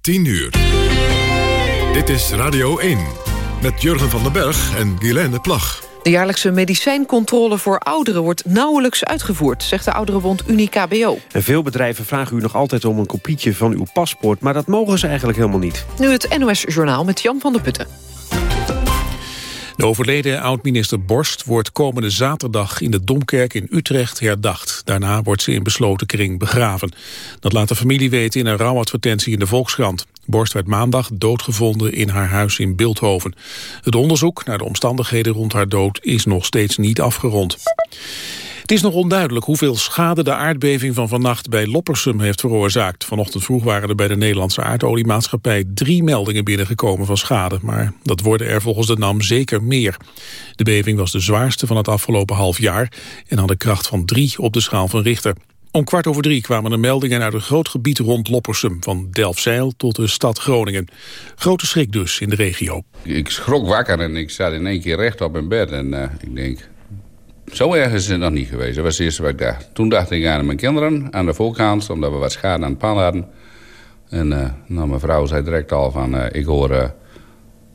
10 uur. Dit is Radio 1 met Jurgen van den Berg en Guilaine Plag. De jaarlijkse medicijncontrole voor ouderen wordt nauwelijks uitgevoerd... zegt de ouderenbond Unie-KBO. En veel bedrijven vragen u nog altijd om een kopietje van uw paspoort... maar dat mogen ze eigenlijk helemaal niet. Nu het NOS-journaal met Jan van der Putten. De overleden oud-minister Borst wordt komende zaterdag in de Domkerk in Utrecht herdacht. Daarna wordt ze in besloten kring begraven. Dat laat de familie weten in een rouwadvertentie in de Volkskrant. Borst werd maandag doodgevonden in haar huis in Beeldhoven. Het onderzoek naar de omstandigheden rond haar dood is nog steeds niet afgerond. Het is nog onduidelijk hoeveel schade de aardbeving van vannacht bij Loppersum heeft veroorzaakt. Vanochtend vroeg waren er bij de Nederlandse aardoliemaatschappij drie meldingen binnengekomen van schade. Maar dat worden er volgens de NAM zeker meer. De beving was de zwaarste van het afgelopen half jaar en had een kracht van drie op de schaal van Richter. Om kwart over drie kwamen er meldingen uit een groot gebied rond Loppersum, van Delfzijl tot de stad Groningen. Grote schrik dus in de regio. Ik schrok wakker en ik zat in één keer recht op mijn bed en uh, ik denk, zo erg is het nog niet geweest. Dat was het eerste wat ik dacht. Toen dacht ik aan mijn kinderen aan de voorkant, omdat we wat schade aan het pan hadden. En uh, nou, mijn vrouw zei direct al van, uh, ik hoor uh,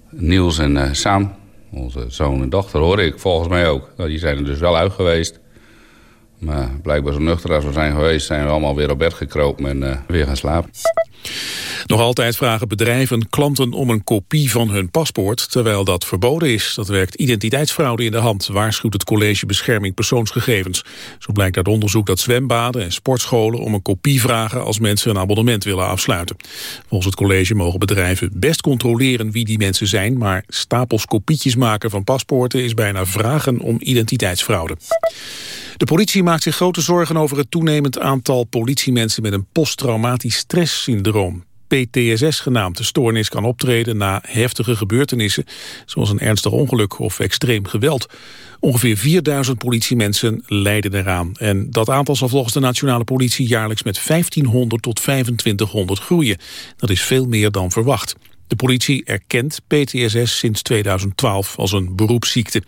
Niels en Sam, onze zoon en dochter, hoor ik volgens mij ook. Nou, die zijn er dus wel uit geweest. Maar blijkbaar zo nuchter als we zijn geweest... zijn we allemaal weer op bed gekropen en uh, weer gaan slapen. Nog altijd vragen bedrijven klanten om een kopie van hun paspoort... terwijl dat verboden is. Dat werkt identiteitsfraude in de hand... waarschuwt het College Bescherming Persoonsgegevens. Zo blijkt uit onderzoek dat zwembaden en sportscholen... om een kopie vragen als mensen een abonnement willen afsluiten. Volgens het college mogen bedrijven best controleren wie die mensen zijn... maar stapels kopietjes maken van paspoorten... is bijna vragen om identiteitsfraude. De politie maakt zich grote zorgen over het toenemend aantal politiemensen met een posttraumatisch stresssyndroom. PTSS genaamd. De stoornis kan optreden na heftige gebeurtenissen, zoals een ernstig ongeluk of extreem geweld. Ongeveer 4000 politiemensen lijden eraan. En dat aantal zal volgens de nationale politie jaarlijks met 1500 tot 2500 groeien. Dat is veel meer dan verwacht. De politie erkent PTSS sinds 2012 als een beroepsziekte.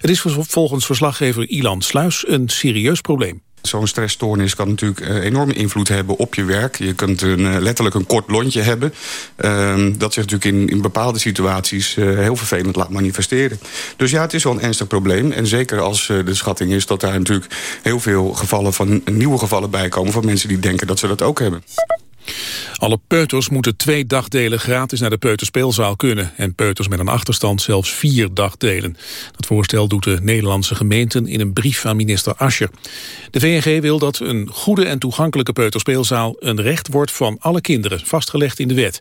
Het is volgens verslaggever Ilan Sluis een serieus probleem. Zo'n stressstoornis kan natuurlijk uh, enorme invloed hebben op je werk. Je kunt een, uh, letterlijk een kort lontje hebben. Uh, dat zich natuurlijk in, in bepaalde situaties eh, heel vervelend laat manifesteren. Dus ja, het is wel een ernstig probleem. En zeker als eh, de schatting is dat daar natuurlijk heel veel gevallen van nieuwe gevallen bij komen... van mensen die denken dat ze dat ook hebben. Alle peuters moeten twee dagdelen gratis naar de peuterspeelzaal kunnen. En peuters met een achterstand zelfs vier dagdelen. Dat voorstel doet de Nederlandse gemeenten in een brief aan minister Ascher. De VNG wil dat een goede en toegankelijke peuterspeelzaal een recht wordt van alle kinderen, vastgelegd in de wet.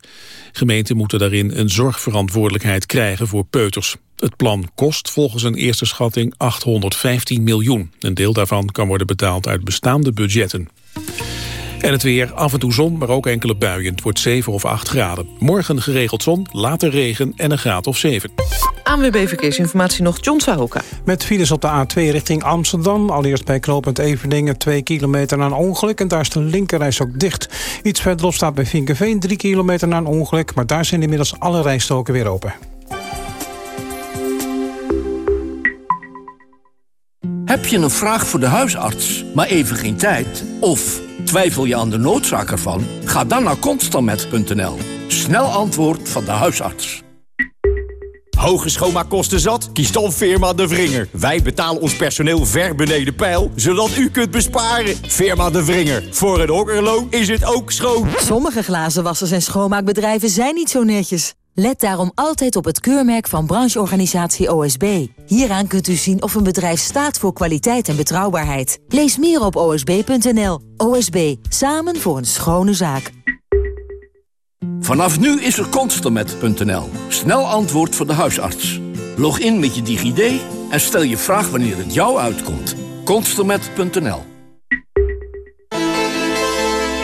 Gemeenten moeten daarin een zorgverantwoordelijkheid krijgen voor peuters. Het plan kost volgens een eerste schatting 815 miljoen. Een deel daarvan kan worden betaald uit bestaande budgetten. En het weer, af en toe zon, maar ook enkele buien. Het wordt 7 of 8 graden. Morgen geregeld zon, later regen en een graad of 7. ANWB Verkeersinformatie nog, John Sahoka. Met files op de A2 richting Amsterdam. Allereerst bij knooppunt Eveningen 2 kilometer na een ongeluk... en daar is de linkerreis ook dicht. Iets verderop staat bij Vinkenveen 3 kilometer na een ongeluk... maar daar zijn inmiddels alle rijstoken weer open. Heb je een vraag voor de huisarts, maar even geen tijd? Of twijfel je aan de noodzaak ervan? Ga dan naar constantmet.nl. Snel antwoord van de huisarts. Hoge schoonmaakkosten zat? Kies dan Firma De Vringer. Wij betalen ons personeel ver beneden pijl, zodat u kunt besparen. Firma De Vringer. Voor een okkerloon is het ook schoon. Sommige glazenwassers en schoonmaakbedrijven zijn niet zo netjes. Let daarom altijd op het keurmerk van brancheorganisatie OSB. Hieraan kunt u zien of een bedrijf staat voor kwaliteit en betrouwbaarheid. Lees meer op osb.nl. OSB, samen voor een schone zaak. Vanaf nu is er Constermet.nl. Snel antwoord voor de huisarts. Log in met je DigiD en stel je vraag wanneer het jou uitkomt. Constermet.nl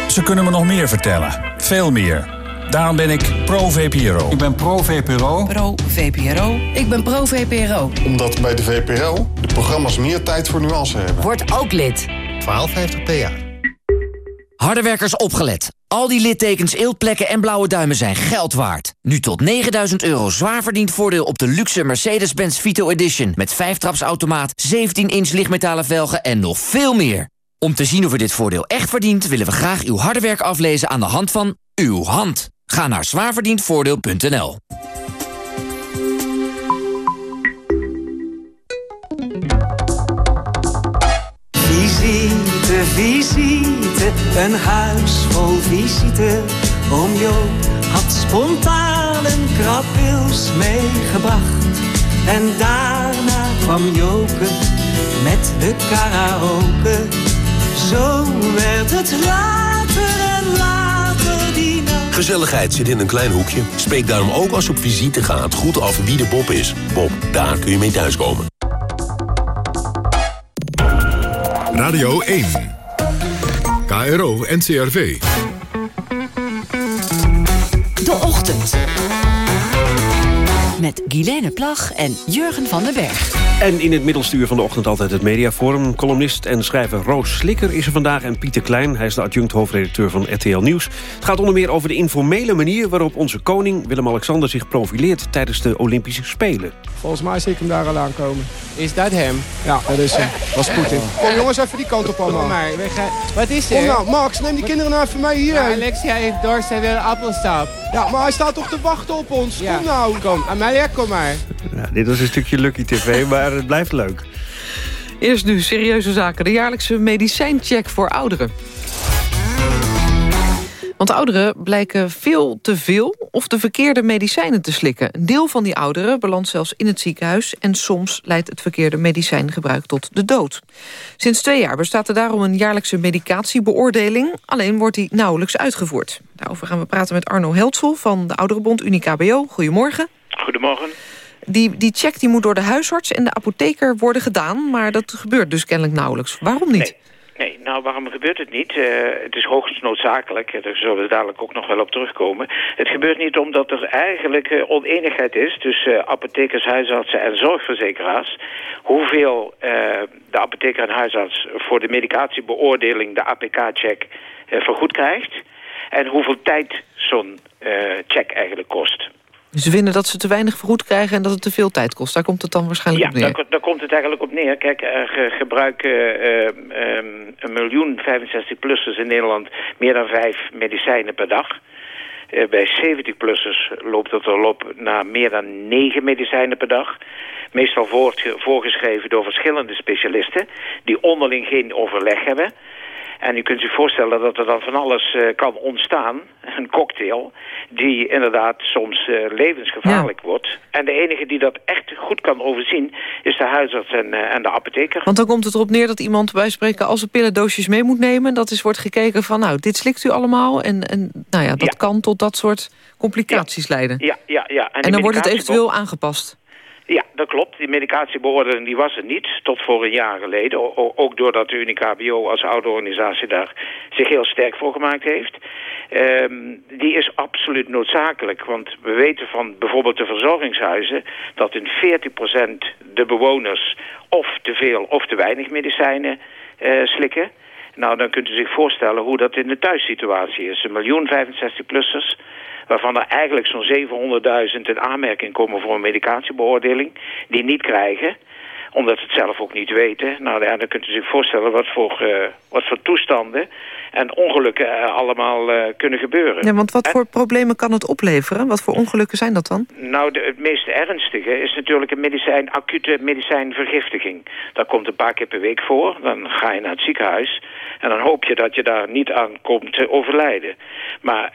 Ze kunnen me nog meer vertellen. Veel meer. Daarom ben ik pro-VPRO. Ik ben pro-VPRO. Pro-VPRO. Ik ben pro-VPRO. Omdat bij de VPRO de programma's meer tijd voor nuance hebben. Word ook lid. 1250 per jaar. Hardewerkers opgelet. Al die littekens, eeltplekken en blauwe duimen zijn geld waard. Nu tot 9000 euro zwaar verdiend voordeel op de luxe Mercedes-Benz Vito Edition... met 5-trapsautomaat, 17-inch lichtmetalen velgen en nog veel meer. Om te zien of u dit voordeel echt verdient... willen we graag uw harde werk aflezen aan de hand van uw hand. Ga naar zwaarverdiendvoordeel.nl. Visite, visite, een huis vol visite. Oom Joop had spontaan een krabwils meegebracht. En daarna kwam Joke met de karaoke. Zo werd het later Gezelligheid zit in een klein hoekje. Spreek daarom ook als je op visite gaat goed af wie de Bob is. Bob, daar kun je mee thuiskomen. Radio 1. KRO NCRV. De Ochtend. Met Guilaine Plag en Jurgen van den Berg. En in het middelstuur van de ochtend altijd het mediaforum. Columnist en schrijver Roos Slikker is er vandaag en Pieter Klein. Hij is de adjunct hoofdredacteur van RTL Nieuws. Het gaat onder meer over de informele manier waarop onze koning Willem-Alexander zich profileert tijdens de Olympische Spelen. Volgens mij zie ik hem daar al aankomen. Is dat hem? Ja, dat is hem. Dat is Poetin. Kom jongens, even die kant op allemaal. Kom maar. Wat is er? Kom nou, Max, neem die kinderen nou even mee hier. Ja, Alexia heeft dorst, hij wil een appelsap. Ja, maar hij staat toch te wachten op ons. Ja. Kom nou. Kom, Amalia, kom maar. Ja, dit was een stukje Lucky TV, maar het blijft leuk. Eerst nu serieuze zaken. De jaarlijkse medicijncheck voor ouderen. Want ouderen blijken veel te veel of de verkeerde medicijnen te slikken. Een deel van die ouderen belandt zelfs in het ziekenhuis... en soms leidt het verkeerde medicijngebruik tot de dood. Sinds twee jaar bestaat er daarom een jaarlijkse medicatiebeoordeling... alleen wordt die nauwelijks uitgevoerd. Daarover gaan we praten met Arno Heltsel van de Ouderenbond Unicabo. Goedemorgen. Goedemorgen. Die, die check die moet door de huisarts en de apotheker worden gedaan... maar dat gebeurt dus kennelijk nauwelijks. Waarom niet? Nee. Nee, nou waarom gebeurt het niet? Uh, het is hoogst noodzakelijk, daar zullen we dadelijk ook nog wel op terugkomen. Het gebeurt niet omdat er eigenlijk uh, oneenigheid is tussen uh, apothekers, huisartsen en zorgverzekeraars. Hoeveel de apotheker en huisarts voor de medicatiebeoordeling, de APK-check, vergoed krijgt. En hoeveel tijd zo'n check eigenlijk kost. Ze vinden dat ze te weinig vergoed krijgen en dat het te veel tijd kost. Daar komt het dan waarschijnlijk ja, op neer. Daar, daar komt het eigenlijk op neer. Kijk, er gebruiken uh, um, een miljoen 65-plussers in Nederland meer dan vijf medicijnen per dag. Uh, bij 70-plussers loopt het al op naar meer dan negen medicijnen per dag. Meestal voorgeschreven door verschillende specialisten die onderling geen overleg hebben. En u kunt zich voorstellen dat er dan van alles uh, kan ontstaan. Een cocktail die inderdaad soms uh, levensgevaarlijk ja. wordt. En de enige die dat echt goed kan overzien is de huisarts en, uh, en de apotheker. Want dan komt het erop neer dat iemand bij spreken als een pillendoosjes mee moet nemen. Dat is wordt gekeken van nou dit slikt u allemaal. En, en nou ja, dat ja. kan tot dat soort complicaties ja. leiden. Ja, ja, ja. En, en dan wordt het eventueel aangepast. Ja, dat klopt. Die medicatiebeoordeling die was er niet tot voor een jaar geleden. Ook doordat de Unicabo als oude organisatie daar zich heel sterk voor gemaakt heeft. Um, die is absoluut noodzakelijk. Want we weten van bijvoorbeeld de verzorgingshuizen... dat in 40% de bewoners of te veel of te weinig medicijnen uh, slikken. Nou, dan kunt u zich voorstellen hoe dat in de thuissituatie is. Een miljoen 65-plussers waarvan er eigenlijk zo'n 700.000 in aanmerking komen voor een medicatiebeoordeling, die niet krijgen omdat ze het zelf ook niet weten. Nou ja, dan kunt u zich voorstellen wat voor, uh, wat voor toestanden en ongelukken uh, allemaal uh, kunnen gebeuren. Ja, want wat en, voor problemen kan het opleveren? Wat voor ongelukken zijn dat dan? Nou, de, het meest ernstige is natuurlijk een medicijn, acute medicijnvergiftiging. Dat komt een paar keer per week voor. Dan ga je naar het ziekenhuis en dan hoop je dat je daar niet aan komt te overlijden. Maar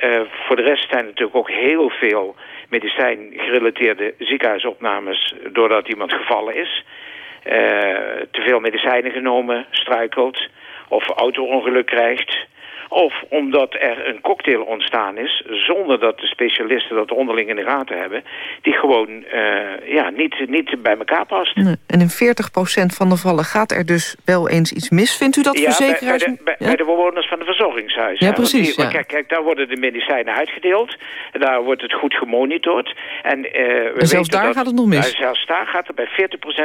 voor de rest zijn er natuurlijk ook heel veel medicijn-gerelateerde ziekenhuisopnames doordat iemand gevallen is. Uh, te veel medicijnen genomen, struikelt of auto-ongeluk krijgt. Of omdat er een cocktail ontstaan is, zonder dat de specialisten dat onderling in de gaten hebben, die gewoon uh, ja, niet, niet bij elkaar past. Nee. En in 40% van de gevallen gaat er dus wel eens iets mis. Vindt u dat ja, verzekeraars... Bij, bij, de, bij, ja? bij de bewoners van de verzorgingshuizen. Ja, precies. Die, ja. Kijk, kijk, daar worden de medicijnen uitgedeeld. Daar wordt het goed gemonitord. En, uh, we en zelfs daar dat, gaat het nog mis? Nou, zelfs daar gaat het bij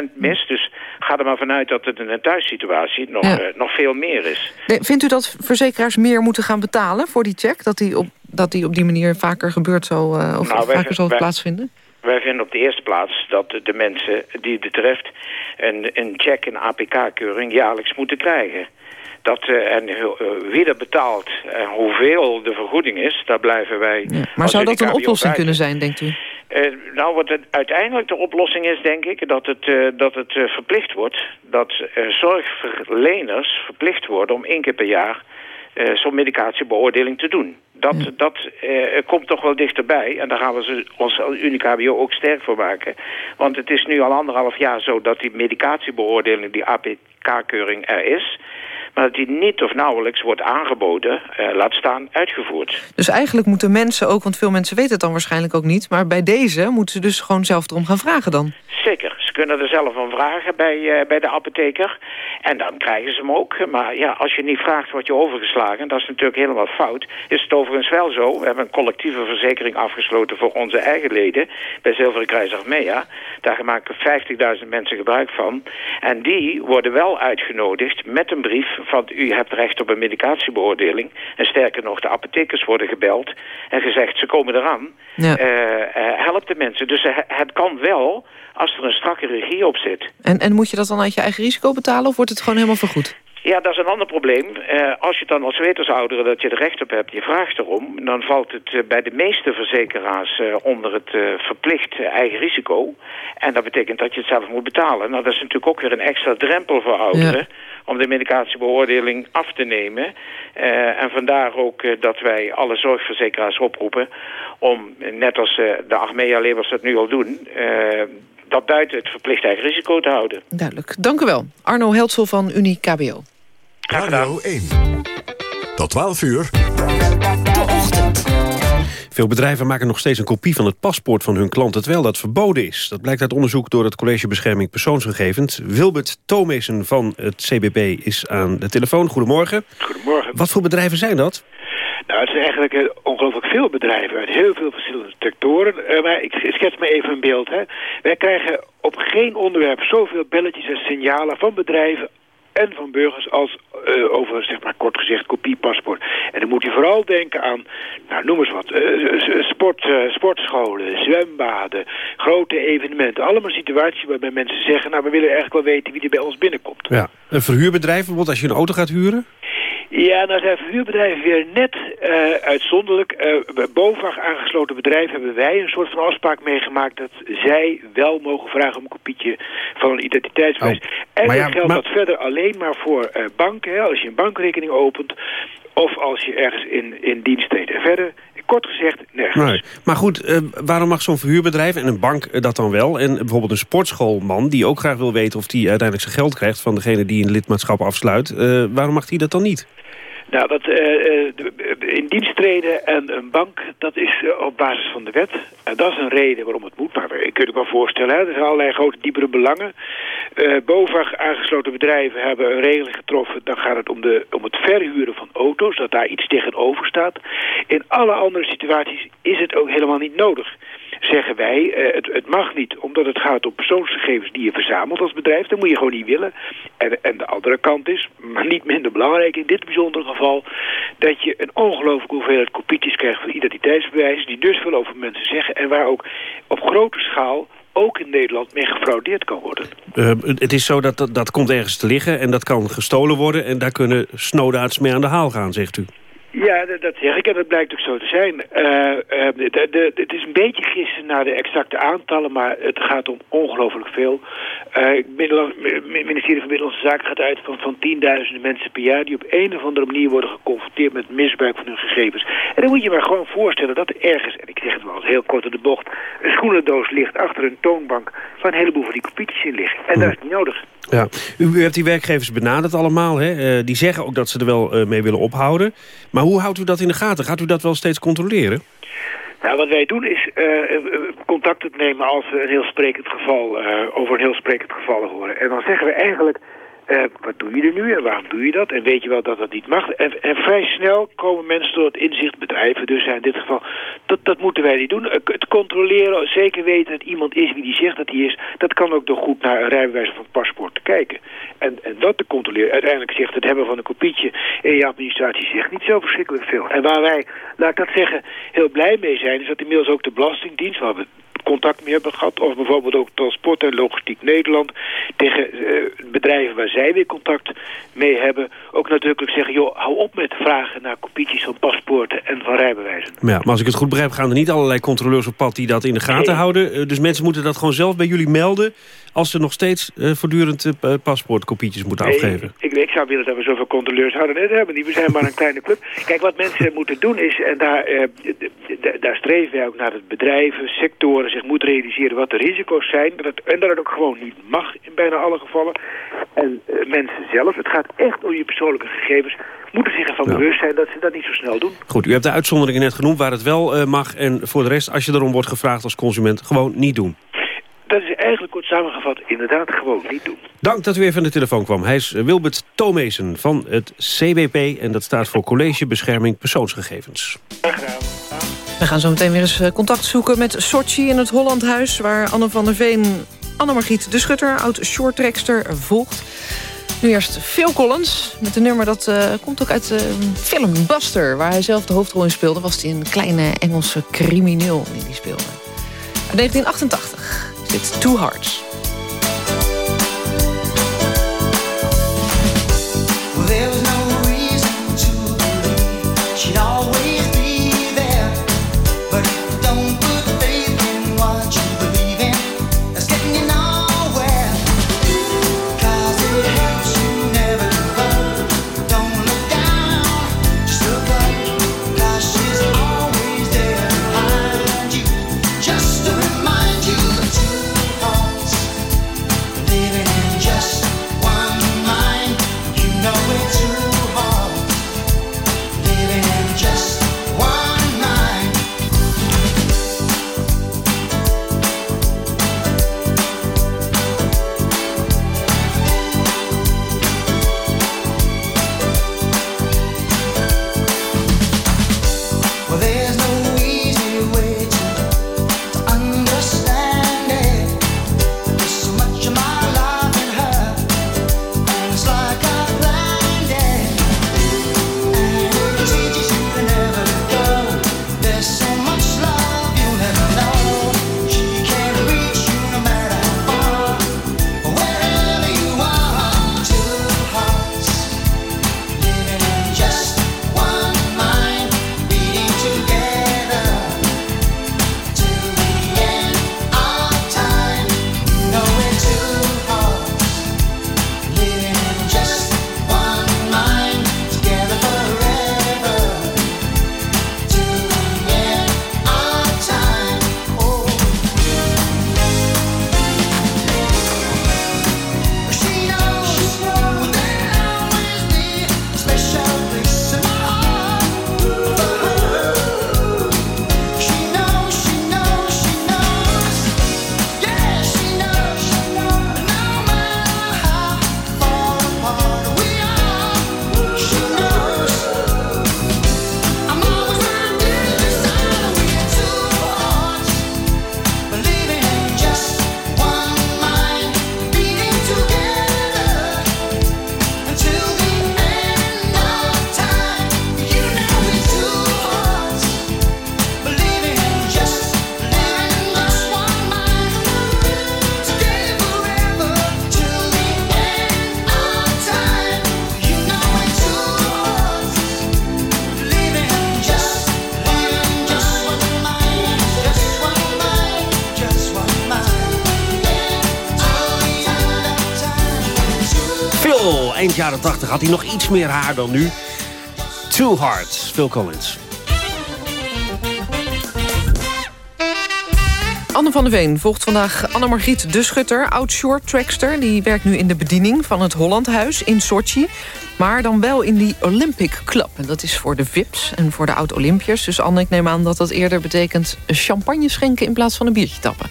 40% mis. Dus ga er maar vanuit dat het in een thuissituatie nog, uh, nog veel meer is. Nee, vindt u dat verzekeraars meer moeten gaan betalen voor die check? Dat die op, dat die op die manier vaker gebeurt zo, uh, of, nou, vaker zal plaatsvinden? Wij vinden op de eerste plaats dat de mensen die het betreft een, een check, een APK-keuring jaarlijks moeten krijgen. Dat, eh, en eh, wie dat betaalt en hoeveel de vergoeding is, daar blijven wij... Maar zou dat een oplossing kunnen zijn, denkt u? Eh, nou, wat het uiteindelijk de oplossing is, denk ik, dat het, eh, dat het eh, verplicht wordt. Dat eh, zorgverleners verplicht worden om één keer per jaar eh, zo'n medicatiebeoordeling te doen. Dat, dat eh, komt toch wel dichterbij. En daar gaan we ons als Unicabio ook sterk voor maken. Want het is nu al anderhalf jaar zo dat die medicatiebeoordeling, die APK-keuring er is. Maar dat die niet of nauwelijks wordt aangeboden, eh, laat staan uitgevoerd. Dus eigenlijk moeten mensen ook, want veel mensen weten het dan waarschijnlijk ook niet... maar bij deze moeten ze dus gewoon zelf erom gaan vragen dan. Zeker, kunnen er zelf om vragen bij, eh, bij de apotheker. En dan krijgen ze hem ook. Maar ja, als je niet vraagt, word je overgeslagen. Dat is natuurlijk helemaal fout. Is het overigens wel zo. We hebben een collectieve verzekering afgesloten voor onze eigen leden. Bij Zilveren Kruis Achmea. Daar maken 50.000 mensen gebruik van. En die worden wel uitgenodigd met een brief van... u hebt recht op een medicatiebeoordeling. En sterker nog, de apothekers worden gebeld. En gezegd, ze komen eraan. Ja. Eh, eh, help de mensen. Dus het kan wel als er een strakke regie op zit. En, en moet je dat dan uit je eigen risico betalen of wordt het gewoon helemaal vergoed? Ja, dat is een ander probleem. Eh, als je dan als wetensouderen dat je er recht op hebt, je vraagt erom... dan valt het eh, bij de meeste verzekeraars eh, onder het verplicht eigen risico. En dat betekent dat je het zelf moet betalen. Nou, dat is natuurlijk ook weer een extra drempel voor ouderen... om de medicatiebeoordeling af te nemen. En vandaar ook dat wij alle zorgverzekeraars oproepen... om, net als de Achmea-labels dat nu al doen... dat buiten het verplicht eigen risico te houden. Duidelijk. Dank u wel. Arno Heltsel van Unie KBO. Radio 1. Tot 12 uur. Veel bedrijven maken nog steeds een kopie van het paspoort van hun klanten... terwijl dat verboden is. Dat blijkt uit onderzoek door het College Bescherming Persoonsgegevens. Wilbert Tomezen van het CBP is aan de telefoon. Goedemorgen. Goedemorgen. Wat voor bedrijven zijn dat? Nou, het zijn eigenlijk eh, ongelooflijk veel bedrijven uit heel veel verschillende sectoren. Eh, maar ik schets me even een beeld. Hè. Wij krijgen op geen onderwerp zoveel belletjes en signalen van bedrijven en van burgers als eh, over, zeg maar kort gezegd, kopiepaspoort. En dan moet je vooral denken aan, nou noem eens wat, sport, sportscholen, zwembaden, grote evenementen. Allemaal situaties waarbij mensen zeggen, nou we willen eigenlijk wel weten wie er bij ons binnenkomt. Ja. Een verhuurbedrijf, bijvoorbeeld als je een auto gaat huren? Ja, nou zijn verhuurbedrijven weer net eh, uitzonderlijk. Bij BOVAG aangesloten bedrijven hebben wij een soort van afspraak meegemaakt... dat zij wel mogen vragen om een kopietje van een identiteitsbewijs. en maar dan ja, geldt maar- dat verder alleen maar voor eh, banken. Hè, als je een bankrekening opent of als je ergens in, in dienst treedt. En verder, kort gezegd, nergens. Maar goed, eh, waarom mag zo'n verhuurbedrijf en een bank eh, dat dan wel? En bijvoorbeeld een sportschoolman die ook graag wil weten... of die uiteindelijk zijn geld krijgt van degene die een lidmaatschap afsluit. eh, waarom mag die dat dan niet? Nou, dat eh, eh, de- in dienst treden en een bank, dat is eh, op basis van de wet. En dat is een reden waarom het moet. Maar je kunt je wel voorstellen, er zijn allerlei grote, diepere belangen. Eh BOVAG aangesloten bedrijven hebben een regeling getroffen. Dan gaat het om, de, om het verhuren van auto's, dat daar iets tegenover staat. In alle andere situaties is het ook helemaal niet nodig. Zeggen wij, eh, het, het mag niet, omdat het gaat om persoonsgegevens die je verzamelt als bedrijf. Dat moet je gewoon niet willen. En, en de andere kant is, maar niet minder belangrijk in dit bijzondere geval... dat je een ongelooflijke hoeveelheid kopietjes krijgt van identiteitsbewijzen... die dus veel over mensen zeggen en waar ook op grote schaal ook in Nederland mee gefraudeerd kan worden. Eh, het is zo dat, dat komt ergens te liggen en dat kan gestolen worden... en daar kunnen snowdaards mee aan de haal gaan, zegt u. Ja, dat, dat zeg ik en dat blijkt ook zo te zijn. Eh, eh, de, het is een beetje gissen naar de exacte aantallen, maar het gaat om ongelooflijk veel. Eh, het het ministerie van Binnenlandse Zaken gaat uit van, van tienduizenden mensen per jaar... die op een of andere manier worden geconfronteerd met misbruik van hun gegevens. En dan moet je maar gewoon voorstellen dat er ergens, en ik zeg het wel eens heel kort in de bocht... een schoenendoos ligt achter een toonbank waar een heleboel van die kopietjes in liggen. En dat is niet nodig. Ja. U, u hebt die werkgevers benaderd allemaal. Hè? Eh, die zeggen ook dat ze er wel eh, mee willen ophouden. Maar hoe houdt u dat in de gaten? Gaat u dat wel steeds controleren? Nou, wat wij doen is eh, eh, contact opnemen als we een heel sprekend geval, eh, over een heel sprekend geval horen. En dan zeggen we eigenlijk, eh, wat doe je er nu en waarom doe je dat? En weet je wel dat dat niet mag? En, en vrij snel komen mensen tot het inzicht, bedrijven dus in dit geval, dat, dat moeten wij niet doen. Eh, Het controleren, zeker weten dat iemand is wie die zegt dat hij is, dat kan ook door goed naar een rijbewijs of een paspoort te kijken. En, en dat te controleren. Uiteindelijk zegt het hebben van een kopietje in je administratie zegt niet zo verschrikkelijk veel. En waar wij, laat ik dat zeggen, heel blij mee zijn, is dat inmiddels ook de Belastingdienst, we contact mee hebben gehad. Of bijvoorbeeld ook Transport en Logistiek Nederland. Tegen eh, bedrijven waar zij weer contact mee hebben. Ook natuurlijk zeggen, joh, hou op met vragen naar kopietjes van paspoorten en van rijbewijzen. Ja, maar als ik het goed begrijp gaan er niet allerlei controleurs op pad die dat in de gaten houden. Eh, Dus mensen moeten dat gewoon zelf bij jullie melden als ze nog steeds eh, voortdurend eh, paspoortkopietjes moeten Nee, afgeven. Ik, ik zou willen dat we zoveel controleurs hadden net hebben. Die, we zijn maar een kleine club. Kijk, wat mensen moeten doen is, en daar, eh, daar streven wij ook naar dat bedrijven, sectoren zich moeten realiseren wat de risico's zijn. Dat het, en dat het ook gewoon niet mag in bijna alle gevallen. En mensen zelf, het gaat echt om je persoonlijke gegevens, moeten zich ervan Ja. bewust zijn dat ze dat niet zo snel doen. Goed, u hebt de uitzonderingen net genoemd waar het wel mag. En voor de rest, als je erom wordt gevraagd als consument, gewoon niet doen. Dat is eigenlijk kort samengevat inderdaad gewoon niet doen. Dank dat u even aan de telefoon kwam. Hij is eh, Wilbert Tomezen van het CBP. En dat staat voor College Bescherming Persoonsgegevens. We gaan zo meteen weer eens eh, contact zoeken met Sochi in het Hollandhuis... waar Anne van der Veen Anne-Margriet de Schutter, oud-shorttrekster, volgt. Nu eerst Phil Collins met een nummer dat eh, komt ook uit de film Buster... waar hij zelf de hoofdrol in speelde. Was hij een kleine Engelse crimineel die die speelde. Uit 1988 is dit Two Hearts. Eind jaren 80 had hij nog iets meer haar dan nu. Too Hard, Phil Collins. Anne van der Veen volgt vandaag Anne-Margriet de Schutter, oud-short-trackster. Die werkt nu in de bediening van het Hollandhuis in Sochi. Maar dan wel in die Olympic Club. En dat is voor de VIP's en voor de oud-Olympiërs. Dus Anne, ik neem aan dat dat eerder betekent... champagne schenken in plaats van een biertje tappen.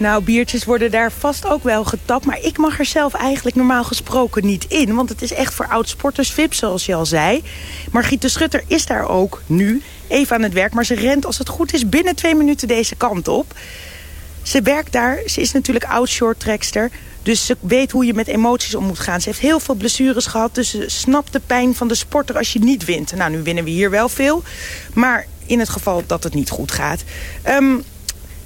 Nou, biertjes worden daar vast ook wel getapt. Maar ik mag er zelf eigenlijk normaal gesproken niet in. Want het is echt voor oud-sporters VIP, zoals je al zei. Margriet de Schutter is daar ook nu even aan het werk. Maar ze rent, als het goed is, binnen twee minuten deze kant op. Ze werkt daar. Ze is natuurlijk oud-short-trackster. Dus ze weet hoe je met emoties om moet gaan. Ze heeft heel veel blessures gehad. Dus ze snapt de pijn van de sporter als je niet wint. Nou, nu winnen we hier wel veel. Maar in het geval dat het niet goed gaat... Ehm,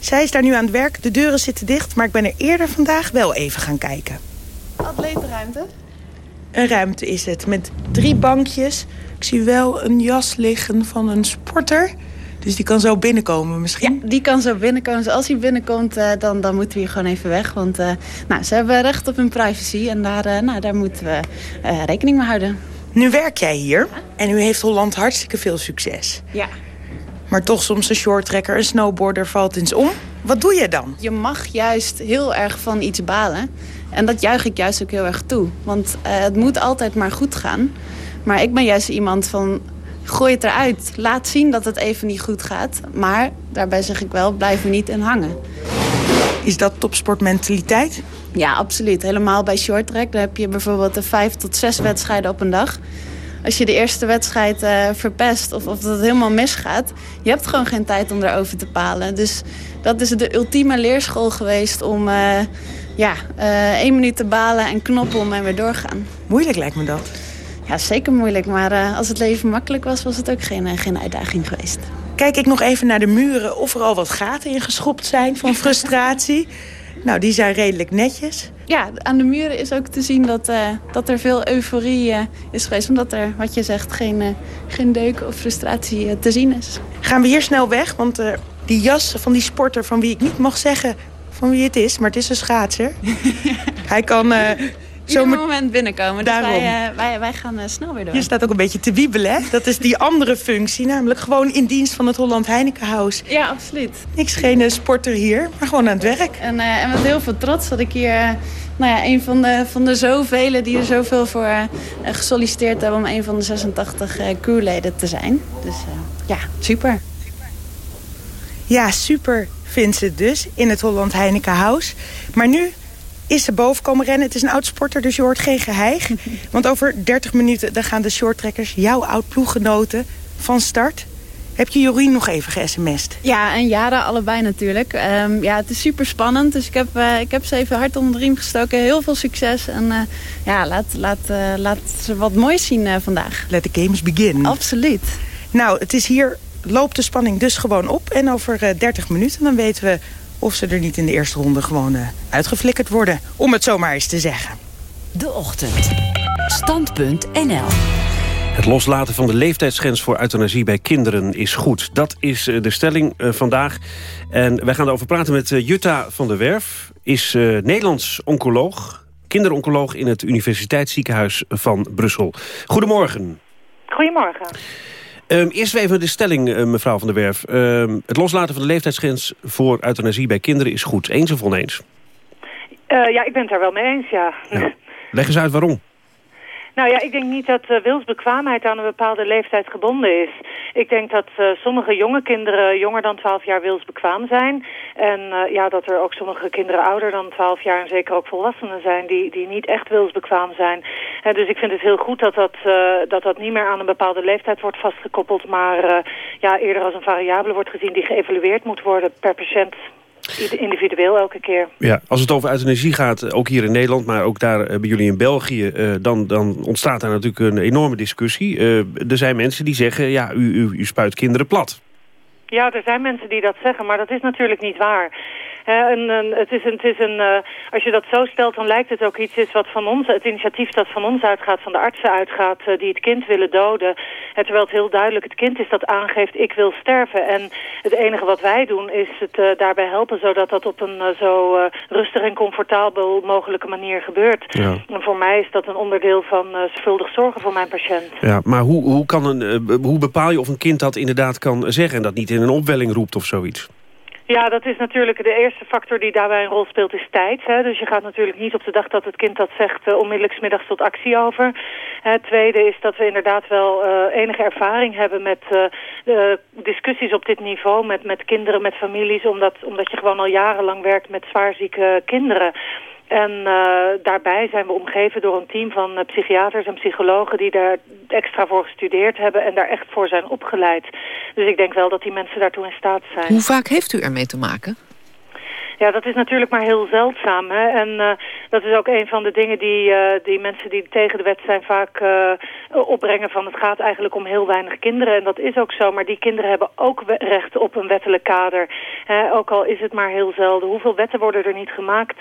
Zij is daar nu aan het werk. De deuren zitten dicht, maar ik ben er eerder vandaag wel even gaan kijken. Atletenruimte? Een ruimte is het, met drie bankjes. Ik zie wel een jas liggen van een sporter. Dus die kan zo binnenkomen misschien? Ja, die kan zo binnenkomen. Dus als hij binnenkomt, eh, dan, dan moeten we hier gewoon even weg. Want eh, nou, ze hebben recht op hun privacy. En daar, eh, nou, daar moeten we eh, rekening mee houden. Nu werk jij hier en u heeft Holland hartstikke veel succes. Ja. Maar toch soms een shorttrekker, een snowboarder valt eens om. Wat doe je dan? Je mag juist heel erg van iets balen. En dat juich ik juist ook heel erg toe. Want eh, het moet altijd maar goed gaan. Maar ik ben juist iemand van... Gooi het eruit. Laat zien dat het even niet goed gaat. Maar daarbij zeg ik wel, blijf er niet in hangen. Is dat topsportmentaliteit? Ja, absoluut. Helemaal bij shorttrack. Dan heb je bijvoorbeeld de vijf tot zes wedstrijden op een dag. Als je de eerste wedstrijd eh, verpest of, of dat het helemaal misgaat... je hebt gewoon geen tijd om erover te palen. Dus dat is de ultieme leerschool geweest om... eh, ja, eh, één minuut te balen en knoppen om en weer doorgaan. Moeilijk lijkt me dat. Ja, zeker moeilijk. Maar als het leven makkelijk was, was het ook geen, geen uitdaging geweest. Kijk ik nog even naar de muren of er al wat gaten in geschopt zijn van frustratie. nou, die zijn redelijk netjes. Ja, aan de muren is ook te zien dat, eh, dat er veel euforie eh, is geweest. Omdat er, wat je zegt, geen, eh, geen deuk of frustratie te zien is. Gaan we hier snel weg, want die jas van die sporter van wie ik niet mag zeggen van wie het is, maar het is een schaatser. Hij kan Ieder moment binnenkomen. Dus Daarom. wij, eh, wij, wij gaan eh, snel weer door. Je staat ook een beetje te wiebelen, hè? Dat is die andere functie, namelijk gewoon in dienst van het Holland Heinekenhuis. Ja, absoluut. Niks geen eh, sporter hier, maar gewoon aan het werk. En, en met heel veel trots dat ik hier... nou ja, een van de, van de zoveel die er zoveel voor gesolliciteerd hebben... om een van de 86 eh, crewleden te zijn. Dus ja, super. Ja, super vindt ze het dus in het Holland Heinekenhuis. Maar nu is ze boven komen rennen. Het is een oud sporter, dus je hoort geen geheig. Want over 30 minuten dan gaan de shorttrekkers, jouw oud-ploeggenoten, van start. Heb je Jorien nog even ge-sms'd? Ja, en Jara allebei natuurlijk. Ehm, ja, het is super spannend. Dus ik heb, eh, ik heb ze even hard onder de riem gestoken. Heel veel succes. En eh, ja, laat, laat, eh, laat ze wat moois zien eh, vandaag. Let the games begin. Absoluut. Nou, het is hier, loopt de spanning dus gewoon op. En over eh, 30 minuten dan weten we of ze er niet in de eerste ronde gewoon eh, uitgeflikkerd worden. Om het zomaar eens te zeggen. De Ochtend. Stand.nl Het loslaten van de leeftijdsgrens voor euthanasie bij kinderen is goed. Dat is eh, de stelling eh, vandaag. En wij gaan erover praten met eh, Jutta van der Werf. Is eh, Nederlands oncoloog, kinderoncoloog in het Universiteitsziekenhuis van Brussel. Goedemorgen. Goedemorgen. Ehm, eerst even de stelling, eh, mevrouw van der Werf. Ehm, het loslaten van de leeftijdsgrens voor euthanasie bij kinderen is goed. Eens of oneens? Eh, ja, ik ben het daar wel mee eens, ja. Leg eens uit waarom. Nou ja, ik denk niet dat eh, wilsbekwaamheid aan een bepaalde leeftijd gebonden is. Ik denk dat eh, sommige jonge kinderen jonger dan 12 jaar wilsbekwaam zijn. En eh, ja, dat er ook sommige kinderen ouder dan 12 jaar... en zeker ook volwassenen zijn die, die niet echt wilsbekwaam zijn. Dus ik vind het heel goed dat dat, dat dat niet meer aan een bepaalde leeftijd wordt vastgekoppeld... maar ja, eerder als een variabele wordt gezien die geëvalueerd moet worden per patiënt... Individueel elke keer. Ja, als het over euthanasie gaat, eh, ook hier in Nederland... maar ook daar eh, bij jullie in België... eh, dan, dan ontstaat daar natuurlijk een enorme discussie. Er zijn mensen die zeggen, ja, u, u, u spuit kinderen plat. Ja, er zijn mensen die dat zeggen, maar dat is natuurlijk niet waar. Hè, en, en het is een, het is een, eh, als je dat zo stelt, dan lijkt het ook iets is wat van ons, het initiatief dat van ons uitgaat, van de artsen uitgaat, eh, die het kind willen doden. Terwijl het heel duidelijk het kind is dat aangeeft, ik wil sterven. En het enige wat wij doen is het eh, daarbij helpen, zodat dat op een zo rustig en comfortabel mogelijke manier gebeurt. Ja. En voor mij is dat een onderdeel van zorgvuldig zorgen voor mijn patiënt. Ja, maar hoe, hoe, kan een, hoe bepaal je of een kind dat inderdaad kan zeggen... en dat niet in een opwelling roept of zoiets? Ja, dat is natuurlijk de eerste factor die daarbij een rol speelt, is tijd. Hè? Dus je gaat natuurlijk niet op de dag dat het kind dat zegt eh, onmiddellijk middags tot actie over. Het tweede is dat we inderdaad wel eh, enige ervaring hebben met de discussies op dit niveau met, met kinderen, met families, omdat, omdat je gewoon al jarenlang werkt met zwaarzieke kinderen. En eh, daarbij zijn we omgeven door een team van eh, psychiaters en psychologen die daar extra voor gestudeerd hebben en daar echt voor zijn opgeleid. Dus ik denk wel dat die mensen daartoe in staat zijn. Hoe vaak heeft u ermee te maken? Ja, dat is natuurlijk maar heel zeldzaam. Hè? En eh, dat is ook een van de dingen die, die mensen die tegen de wet zijn vaak opbrengen van het gaat eigenlijk om heel weinig kinderen. En dat is ook zo, maar die kinderen hebben ook recht op een wettelijk kader. Ook al is het maar heel zelden. Hoeveel wetten worden er niet gemaakt...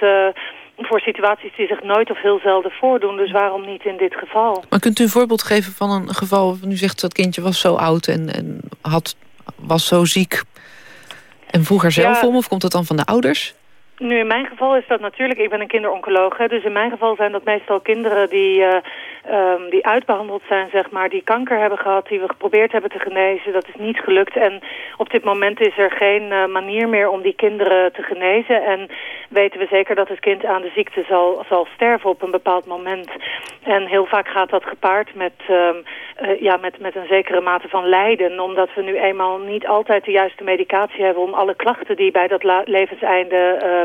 voor situaties die zich nooit of heel zelden voordoen. Dus waarom niet in dit geval? Maar kunt u een voorbeeld geven van een geval... waarvan u zegt dat kindje was zo oud en, en had, was zo ziek... en vroeg er zelf Ja. om, of komt dat dan van de ouders? Nu, in mijn geval is dat natuurlijk... Ik ben een kinderoncoloog, dus in mijn geval zijn dat meestal kinderen die, eh, ehm, die uitbehandeld zijn, zeg maar. Die kanker hebben gehad, die we geprobeerd hebben te genezen. Dat is niet gelukt. En op dit moment is er geen eh, manier meer om die kinderen te genezen. En weten we zeker dat het kind aan de ziekte zal, zal sterven op een bepaald moment. En heel vaak gaat dat gepaard met, ehm, eh, ja, met, met een zekere mate van lijden. Omdat we nu eenmaal niet altijd de juiste medicatie hebben... om alle klachten die bij dat levenseinde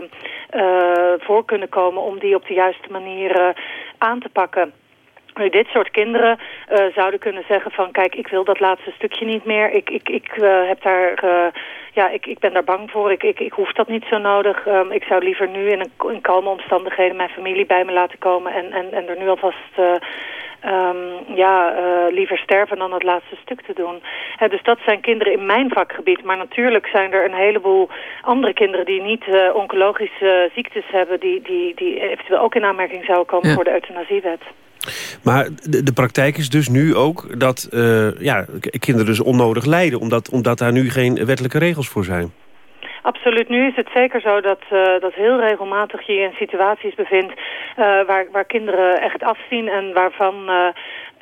voor kunnen komen... om die op de juiste manier eh, aan te pakken. Nu, dit soort kinderen eh, zouden kunnen zeggen van... kijk, ik wil dat laatste stukje niet meer. Ik, ik, ik, eh, heb daar, eh, ja, ik, ik ben daar bang voor. Ik, ik, ik hoef dat niet zo nodig. Ehm, ik zou liever nu in, een, in kalme omstandigheden... mijn familie bij me laten komen... en, en, en er nu alvast... eh, ehm, ja, eh, liever sterven dan het laatste stuk te doen. Hè, dus dat zijn kinderen in mijn vakgebied. Maar natuurlijk zijn er een heleboel andere kinderen... die niet eh, oncologische ziektes hebben... Die, die, die eventueel ook in aanmerking zouden komen Ja. voor de euthanasiewet. Maar de, de praktijk is dus nu ook dat eh, ja, kinderen dus onnodig lijden... Omdat, omdat daar nu geen wettelijke regels voor zijn. Absoluut. Nu is het zeker zo dat, eh, dat heel regelmatig je in situaties bevindt... eh, waar, waar kinderen echt afzien en waarvan...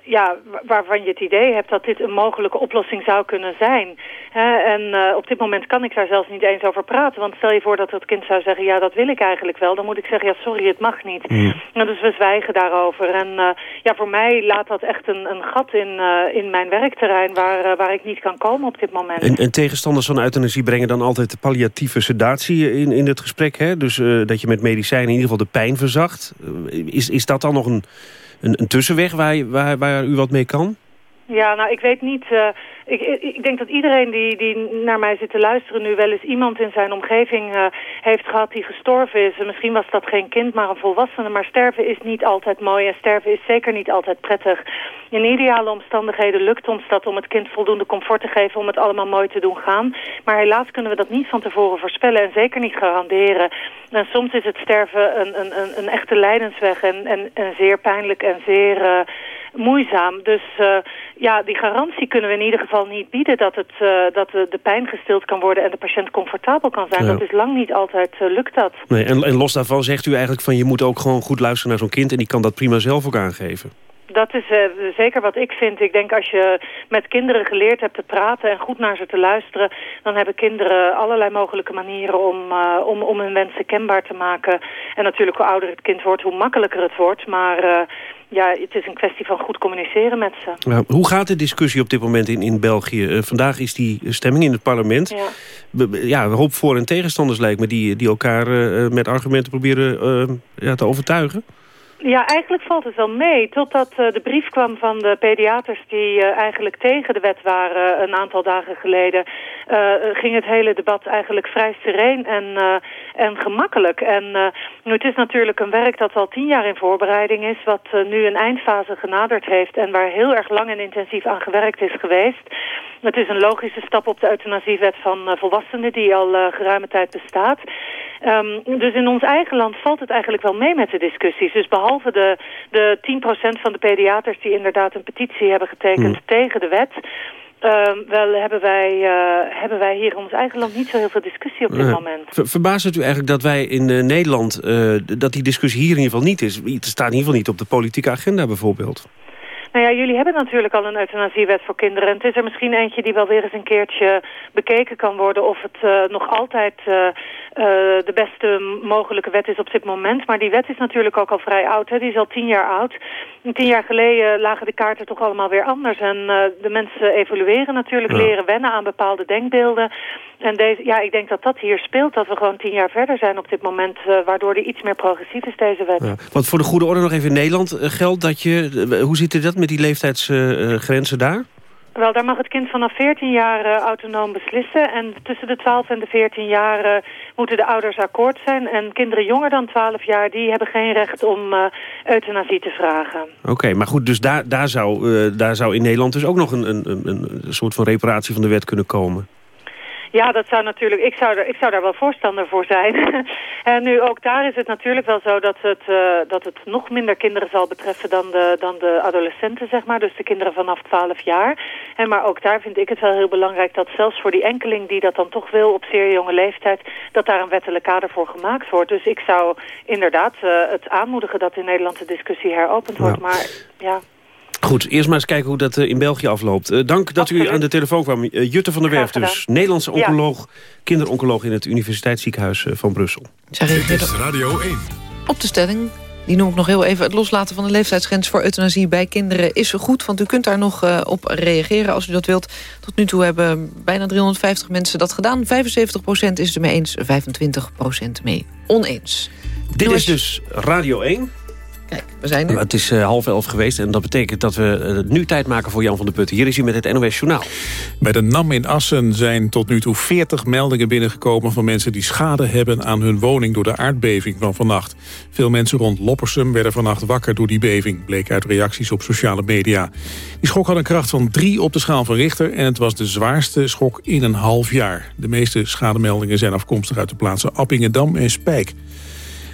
ja, wa- waarvan je het idee hebt dat dit een mogelijke oplossing zou kunnen zijn. Hè, en eh, op dit moment kan ik daar zelfs niet eens over praten. Want stel je voor dat het kind zou zeggen, ja, dat wil ik eigenlijk wel. Dan moet ik zeggen, ja, sorry, het mag niet. Nou, dus we zwijgen daarover. En eh, ja, voor mij laat dat echt een, een gat in, eh, in mijn werkterrein... Waar, waar ik niet kan komen op dit moment. En, en tegenstanders van euthanasie brengen dan altijd de palliatieve sedatie in, in het gesprek. Hè? Dus dat je met medicijnen in ieder geval de pijn verzacht. Is, is dat dan nog een, een, tussenweg waar, waar u wat mee kan? Ja, nou, ik weet niet. eh, ik, ik, denk dat iedereen die, die naar mij zit te luisteren nu wel eens iemand in zijn omgeving eh, heeft gehad die gestorven is. En misschien was dat geen kind, maar een volwassene. Maar sterven is niet altijd mooi en sterven is zeker niet altijd prettig. In ideale omstandigheden lukt ons dat om het kind voldoende comfort te geven om het allemaal mooi te doen gaan. Maar helaas kunnen we dat niet van tevoren voorspellen en zeker niet garanderen. En soms is het sterven een, een, een, een echte lijdensweg en, en, en zeer pijnlijk en zeer... eh, moeizaam. Dus eh, ja, die garantie kunnen we in ieder geval niet bieden... dat, het, eh, dat de, de pijn gestild kan worden en de patiënt comfortabel kan zijn. Dat is lang niet altijd eh, lukt dat. Nee, en, en los daarvan zegt u eigenlijk van... je moet ook gewoon goed luisteren naar zo'n kind... en die kan dat prima zelf ook aangeven. Dat is eh, zeker wat ik vind. Ik denk als je met kinderen geleerd hebt te praten en goed naar ze te luisteren... dan hebben kinderen allerlei mogelijke manieren om, eh, om, om hun wensen kenbaar te maken. En natuurlijk hoe ouder het kind wordt, hoe makkelijker het wordt. Maar eh, ja, het is een kwestie van goed communiceren met ze. Hoe gaat de discussie op dit moment in, in België? Eh, vandaag is die stemming in het parlement. Ja. Ja, een hoop voor- en tegenstanders lijkt me... die, die elkaar eh, met argumenten proberen eh, ja, te overtuigen. Ja, eigenlijk valt het wel mee. Totdat eh, de brief kwam van de pediaters die eh, eigenlijk tegen de wet waren een aantal dagen geleden, eh, ging het hele debat eigenlijk vrij sereen en, en gemakkelijk. En nu, het is natuurlijk een werk dat al tien jaar in voorbereiding is, wat nu een eindfase genaderd heeft en waar heel erg lang en intensief aan gewerkt is geweest. Het is een logische stap op de euthanasiewet van eh, volwassenen die al eh, geruime tijd bestaat. Ehm, dus in ons eigen land valt het eigenlijk wel mee met de discussies. Dus behalve de, de 10% van de pediaters die inderdaad een petitie hebben getekend tegen de wet... ehm, wel hebben wij, eh, hebben wij hier in ons eigen land niet zo heel veel discussie op dit moment. ver- verbaast het u eigenlijk dat wij in Nederland... dat die discussie hier in ieder geval niet is? Het staat in ieder geval niet op de politieke agenda bijvoorbeeld. Nou ja, jullie hebben natuurlijk al een euthanasiewet voor kinderen. En het is er misschien eentje die wel weer eens een keertje bekeken kan worden... of het eh, nog altijd eh, eh, de beste mogelijke wet is op dit moment. Maar die wet is natuurlijk ook al vrij oud. Hè? Die is al tien jaar oud. En tien jaar geleden lagen de kaarten toch allemaal weer anders. En eh, de mensen evolueren natuurlijk, Ja. leren wennen aan bepaalde denkbeelden. En deze, ja, ik denk dat dat hier speelt. Dat we gewoon tien jaar verder zijn op dit moment... eh, waardoor die iets meer progressief is, deze wet. Ja. Want voor de goede orde nog even in Nederland geldt dat je... hoe zit dat met die leeftijdsgrenzen daar? Wel, daar mag het kind vanaf 14 jaar eh, autonoom beslissen. En tussen de 12 en de 14 jaar moeten de ouders akkoord zijn. En kinderen jonger dan 12 jaar, die hebben geen recht om eh, euthanasie te vragen. Oké, maar goed, dus daar, daar, zou, eh, daar zou in Nederland dus ook nog een, een, een soort van reparatie van de wet kunnen komen. Ja, dat zou natuurlijk. Ik zou, er, ik zou daar wel voorstander voor zijn. en nu ook daar is het natuurlijk wel zo dat het, eh, dat het nog minder kinderen zal betreffen dan de, dan de adolescenten, zeg maar. Dus de kinderen vanaf 12 jaar. En maar ook daar vind ik het wel heel belangrijk dat zelfs voor die enkeling die dat dan toch wil op zeer jonge leeftijd, dat daar een wettelijk kader voor gemaakt wordt. Dus ik zou inderdaad eh, het aanmoedigen dat in Nederland de discussie heropend wordt. Maar ja. Goed, eerst maar eens kijken hoe dat eh, in België afloopt. Eh, dank dat u aan de telefoon kwam. Eh, Jutte van der Werf dus. Nederlandse Ja. oncoloog, kinderoncoloog in het Universiteitsziekenhuis van Brussel. Zij reageerde Radio 1. op de stelling. Die noem ik nog heel even. Het loslaten van de leeftijdsgrens voor euthanasie bij kinderen is goed. Want u kunt daar nog eh, op reageren als u dat wilt. Tot nu toe hebben bijna 350 mensen dat gedaan. 75% is er mee eens, 25% mee oneens. Dit is dus Radio 1. Kijk, we zijn er. Het is eh, half elf geweest en dat betekent dat we eh, nu tijd maken voor Jan van der Putten. Hier is hij met het NOS Journaal. Bij de NAM in Assen zijn tot nu toe 40 meldingen binnengekomen... van mensen die schade hebben aan hun woning door de aardbeving van vannacht. Veel mensen rond Loppersum werden vannacht wakker door die beving... bleek uit reacties op sociale media. Die schok had een kracht van 3 op de schaal van Richter... en het was de zwaarste schok in een half jaar. De meeste schademeldingen zijn afkomstig uit de plaatsen Appingedam en Spijk.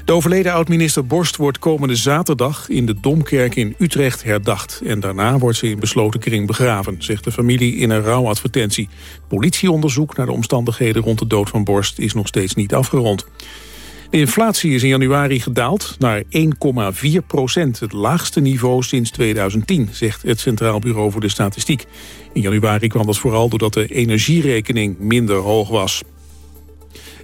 De overleden oud-minister Borst wordt komende zaterdag in de Domkerk in Utrecht herdacht. En daarna wordt ze in besloten kring begraven, zegt de familie in een rouwadvertentie. Politieonderzoek naar de omstandigheden rond de dood van Borst is nog steeds niet afgerond. De inflatie is in januari gedaald naar 1,4 procent. Het laagste niveau sinds 2010, zegt het Centraal Bureau voor de Statistiek. In januari kwam dat vooral doordat de energierekening minder hoog was.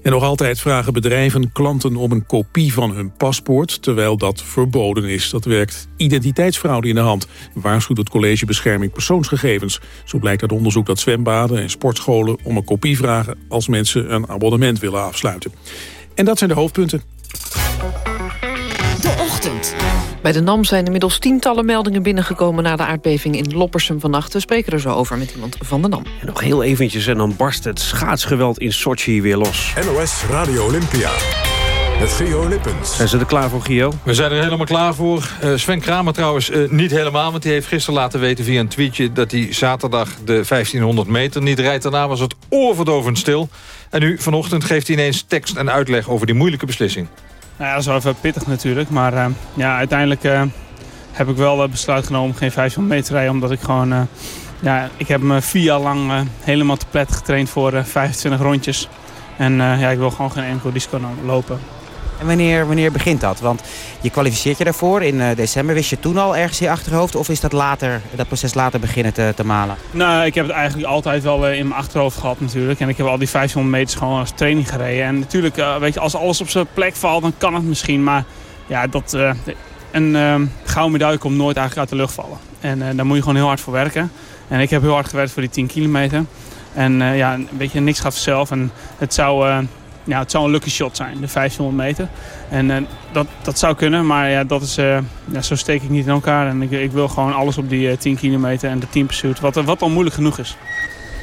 En nog altijd vragen bedrijven klanten om een kopie van hun paspoort... terwijl dat verboden is. Dat werkt identiteitsfraude in de hand. Waarschuwt het College Bescherming Persoonsgegevens. Zo blijkt uit onderzoek dat zwembaden en sportscholen... om een kopie vragen als mensen een abonnement willen afsluiten. En dat zijn de hoofdpunten. Bij de NAM zijn inmiddels tientallen meldingen binnengekomen... na de aardbeving in Loppersum vannacht. We spreken er zo over met iemand van de NAM. En nog heel eventjes en dan barst het schaatsgeweld in Sochi weer los. NOS Radio Olympia. Met Gio Lippens. Zijn ze er klaar voor, Gio? We zijn er helemaal klaar voor. Eh, Sven Kramer trouwens eh, niet helemaal. Want die heeft gisteren laten weten via een tweetje... dat hij zaterdag de 1500 meter niet rijdt. Daarna was het oorverdovend stil. En nu vanochtend geeft hij ineens tekst en uitleg over die moeilijke beslissing. Nou ja, dat is wel even pittig natuurlijk. Maar eh, ja, uiteindelijk eh, heb ik wel eh, besluit genomen om geen 500 meter te rijden. Omdat ik gewoon... ja, ik heb me vier jaar lang helemaal te plet getraind voor eh, 25 rondjes. En ja, ik wil gewoon geen enkel risico no- lopen. En wanneer, wanneer begint dat? Want je kwalificeert je daarvoor in eh, december. Wist je toen al ergens in je achterhoofd? Of is dat later, dat proces later beginnen te, te malen? Nou, ik heb het eigenlijk altijd wel eh, in mijn achterhoofd gehad natuurlijk. En ik heb al die 500 meters gewoon als training gereden. En natuurlijk, eh, weet je, als alles op zijn plek valt, dan kan het misschien. Maar ja, dat, een eh, gouden medaille komt nooit eigenlijk uit de lucht vallen. En daar moet je gewoon heel hard voor werken. En ik heb heel hard gewerkt voor die 10 kilometer. En ja, weet je, niks gaat vanzelf. En het zou, ja, het zou een lucky shot zijn, de 1500 meter. En eh, dat, dat zou kunnen, maar ja, dat is, eh, ja, zo steek ik niet in elkaar. En ik, ik wil gewoon alles op die eh, 10 kilometer en de 10 pursuit, wat, wat al moeilijk genoeg is.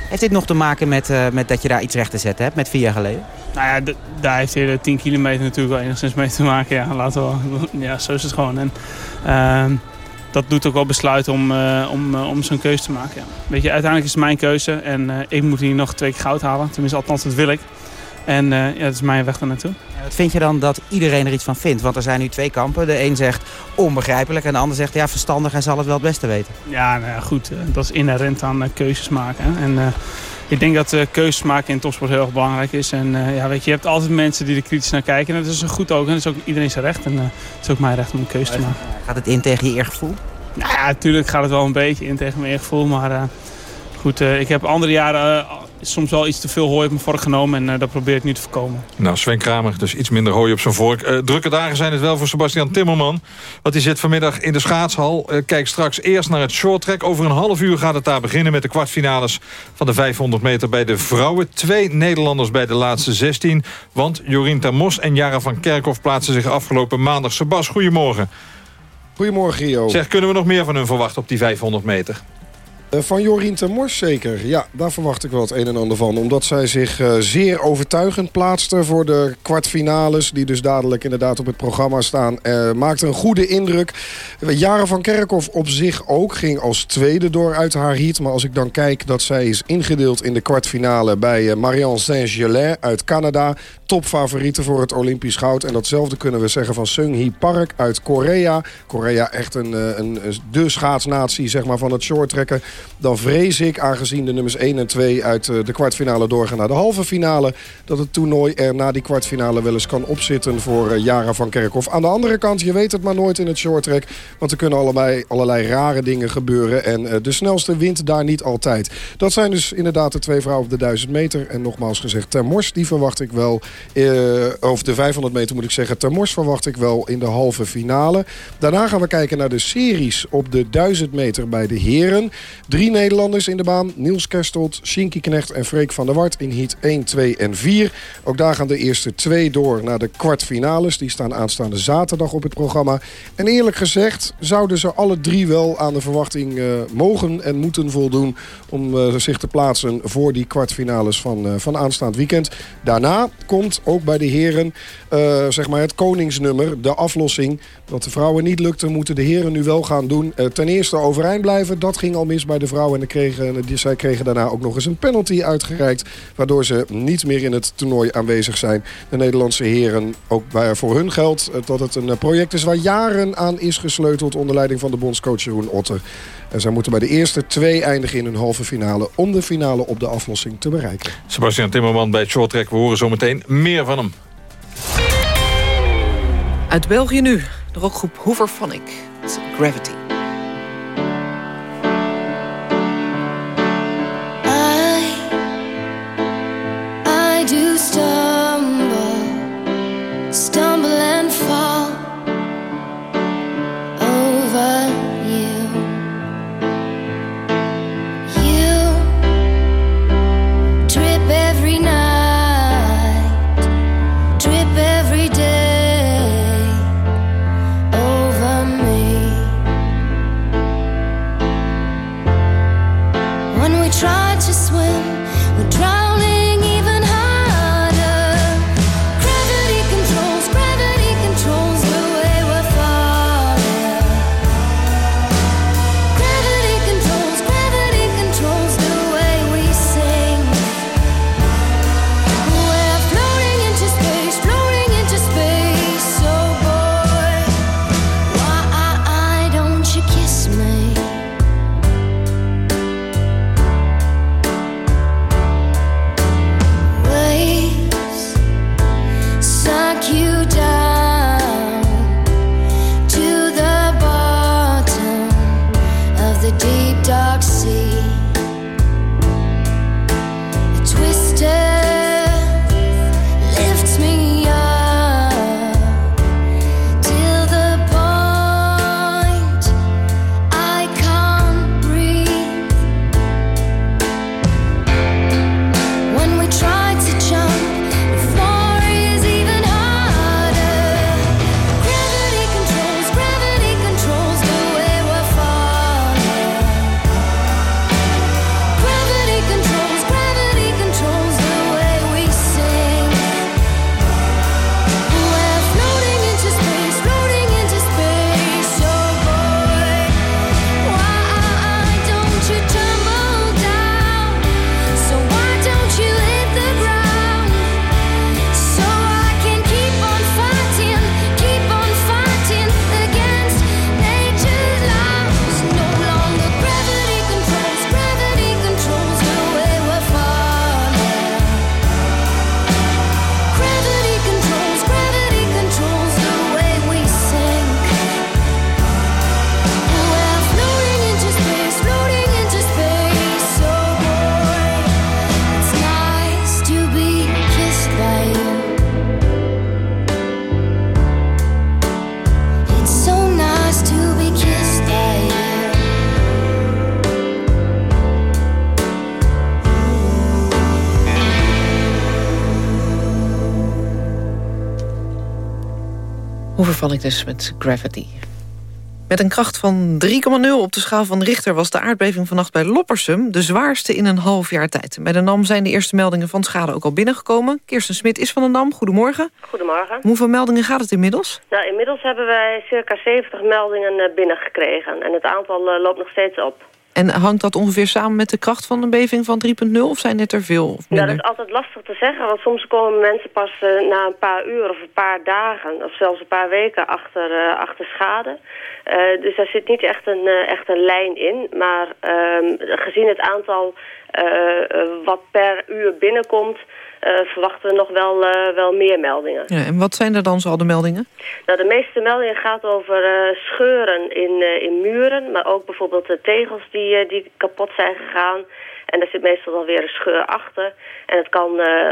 Heeft dit nog te maken met, eh, met dat je daar iets recht te zetten hebt met vier jaar geleden? Nou ja, daar heeft de 10 kilometer natuurlijk wel enigszins mee te maken. Ja, laten we, ja zo is het gewoon. En, ehm, dat doet ook wel besluiten om, eh, om, eh, om zo'n keuze te maken. Ja. Weet je, uiteindelijk is het mijn keuze en eh, ik moet hier nog twee keer goud halen. Tenminste, althans, dat wil ik. En eh, ja, dat is mijn weg daar naartoe. Wat vind je dan dat iedereen er iets van vindt? Want er zijn nu twee kampen. De een zegt onbegrijpelijk en de ander zegt ja, verstandig, hij zal het wel het beste weten. Ja, nou ja, goed. eh, dat is inherent aan eh, keuzes maken. hè. En ik denk dat keuzes maken in topsport heel erg belangrijk is. En ja, weet je, je hebt altijd mensen die er kritisch naar kijken. En dat is een goed ook. En dat is ook iedereen zijn recht. En het is ook mijn recht om een keuze te maken. Gaat het in tegen je eergevoel? Nou ja, natuurlijk gaat het wel een beetje in tegen mijn eergevoel. Maar goed, ik heb andere jaren soms wel iets te veel hooi op mijn vork genomen. En eh, dat probeer ik nu te voorkomen. Nou, Sven Kramer, dus iets minder hooi op zijn vork. Eh, drukke dagen zijn het wel voor Sebastian Timmerman. Want die zit vanmiddag in de schaatshal. Eh, kijk straks eerst naar het shorttrack. Over een half uur gaat het daar beginnen met de kwartfinales... van de 500 meter bij de vrouwen. Twee Nederlanders bij de laatste 16. Want Jorien Termos en Jara van Kerkhoff plaatsen zich afgelopen maandag. Sebas, goedemorgen. Goedemorgen, Gio. Zeg, kunnen we nog meer van hun verwachten op die 500 meter? Eh, Van Jorien Mors zeker. Ja, daar verwacht ik wel het een en ander van. Omdat zij zich eh, zeer overtuigend plaatste voor de kwartfinales... die dus dadelijk inderdaad op het programma staan. Eh, maakte een goede indruk. Jaren van Kerkhoff op zich ook. Ging als tweede door uit haar heat. Maar als ik dan kijk dat zij is ingedeeld in de kwartfinale... bij Marianne Saint-Gelais uit Canada. Topfavoriete voor het Olympisch goud. En datzelfde kunnen we zeggen van Seung-hee Park uit Korea. Korea echt een, een, een, de schaatsnatie zeg maar, van het shorttrekken. Dan vrees ik, aangezien de nummers 1 en 2 uit eh, de kwartfinale doorgaan naar de halve finale... dat het toernooi er na die kwartfinale wel eens kan opzitten voor eh, Jara van Kerkhoff. Aan de andere kant, je weet het maar nooit in het shorttrack. Want er kunnen allebei, allerlei rare dingen gebeuren. En eh, de snelste wint daar niet altijd. Dat zijn dus inderdaad de twee vrouwen op de 1000 meter. En nogmaals gezegd, Ter Mors, die verwacht ik wel... eh, of de 500 meter moet ik zeggen. Ter Mors verwacht ik wel in de halve finale. Daarna gaan we kijken naar de series op de 1000 meter bij de heren. Drie Nederlanders in de baan. Niels Kerstelt, Shinky Knecht en Freek van der Wart in heat 1, 2 en 4. Ook daar gaan de eerste twee door naar de kwartfinales. Die staan aanstaande zaterdag op het programma. En eerlijk gezegd zouden ze alle drie wel aan de verwachting eh, mogen en moeten voldoen... om eh, zich te plaatsen voor die kwartfinales van, eh, van aanstaand weekend. Daarna komt ook bij de heren zeg maar het koningsnummer, de aflossing. Wat de vrouwen niet lukte, moeten de heren nu wel gaan doen. Ten eerste overeind blijven. Dat ging al mis bij de vrouwen. En de kregen, die, zij kregen daarna ook nog eens een penalty uitgereikt. Waardoor ze niet meer in het toernooi aanwezig zijn. De Nederlandse heren, ook bij, voor hun geld... eh, dat het een eh, project is waar jaren aan is gesleuteld... onder leiding van de bondscoach Jeroen Otter. En zij moeten bij de eerste twee eindigen in hun halve finale... om de finale op de aflossing te bereiken. Sebastian Timmerman bij het shorttrack. We horen zometeen meer van hem. Uit België nu, de rockgroep Hooverphonic. Gravity. Hooverphonic dus met Gravity. Met een kracht van 3,0 op de schaal van Richter... was de aardbeving vannacht bij Loppersum de zwaarste in een half jaar tijd. Bij de NAM zijn de eerste meldingen van schade ook al binnengekomen. Kirsten Smit is van de NAM. Goedemorgen. Goedemorgen. Hoeveel meldingen gaat het inmiddels? Nou, inmiddels hebben wij circa 70 meldingen eh, binnengekregen. En het aantal eh, loopt nog steeds op. En hangt dat ongeveer samen met de kracht van een beving van 3,0? Of zijn het er veel of Ja, dat is altijd lastig te zeggen, want soms komen mensen pas eh, na een paar uur of een paar dagen... of zelfs een paar weken achter, eh, achter schade. Eh, dus daar zit niet echt een, echt een lijn in. Maar ehm, gezien het aantal wat per uur binnenkomt... eh, verwachten we nog wel, eh, wel meer meldingen. Ja, en wat zijn er dan zoal de meldingen? Nou, de meeste meldingen gaat over eh, scheuren in, in muren, maar ook bijvoorbeeld de tegels die, die kapot zijn gegaan. En daar zit meestal dan weer een scheur achter. En het kan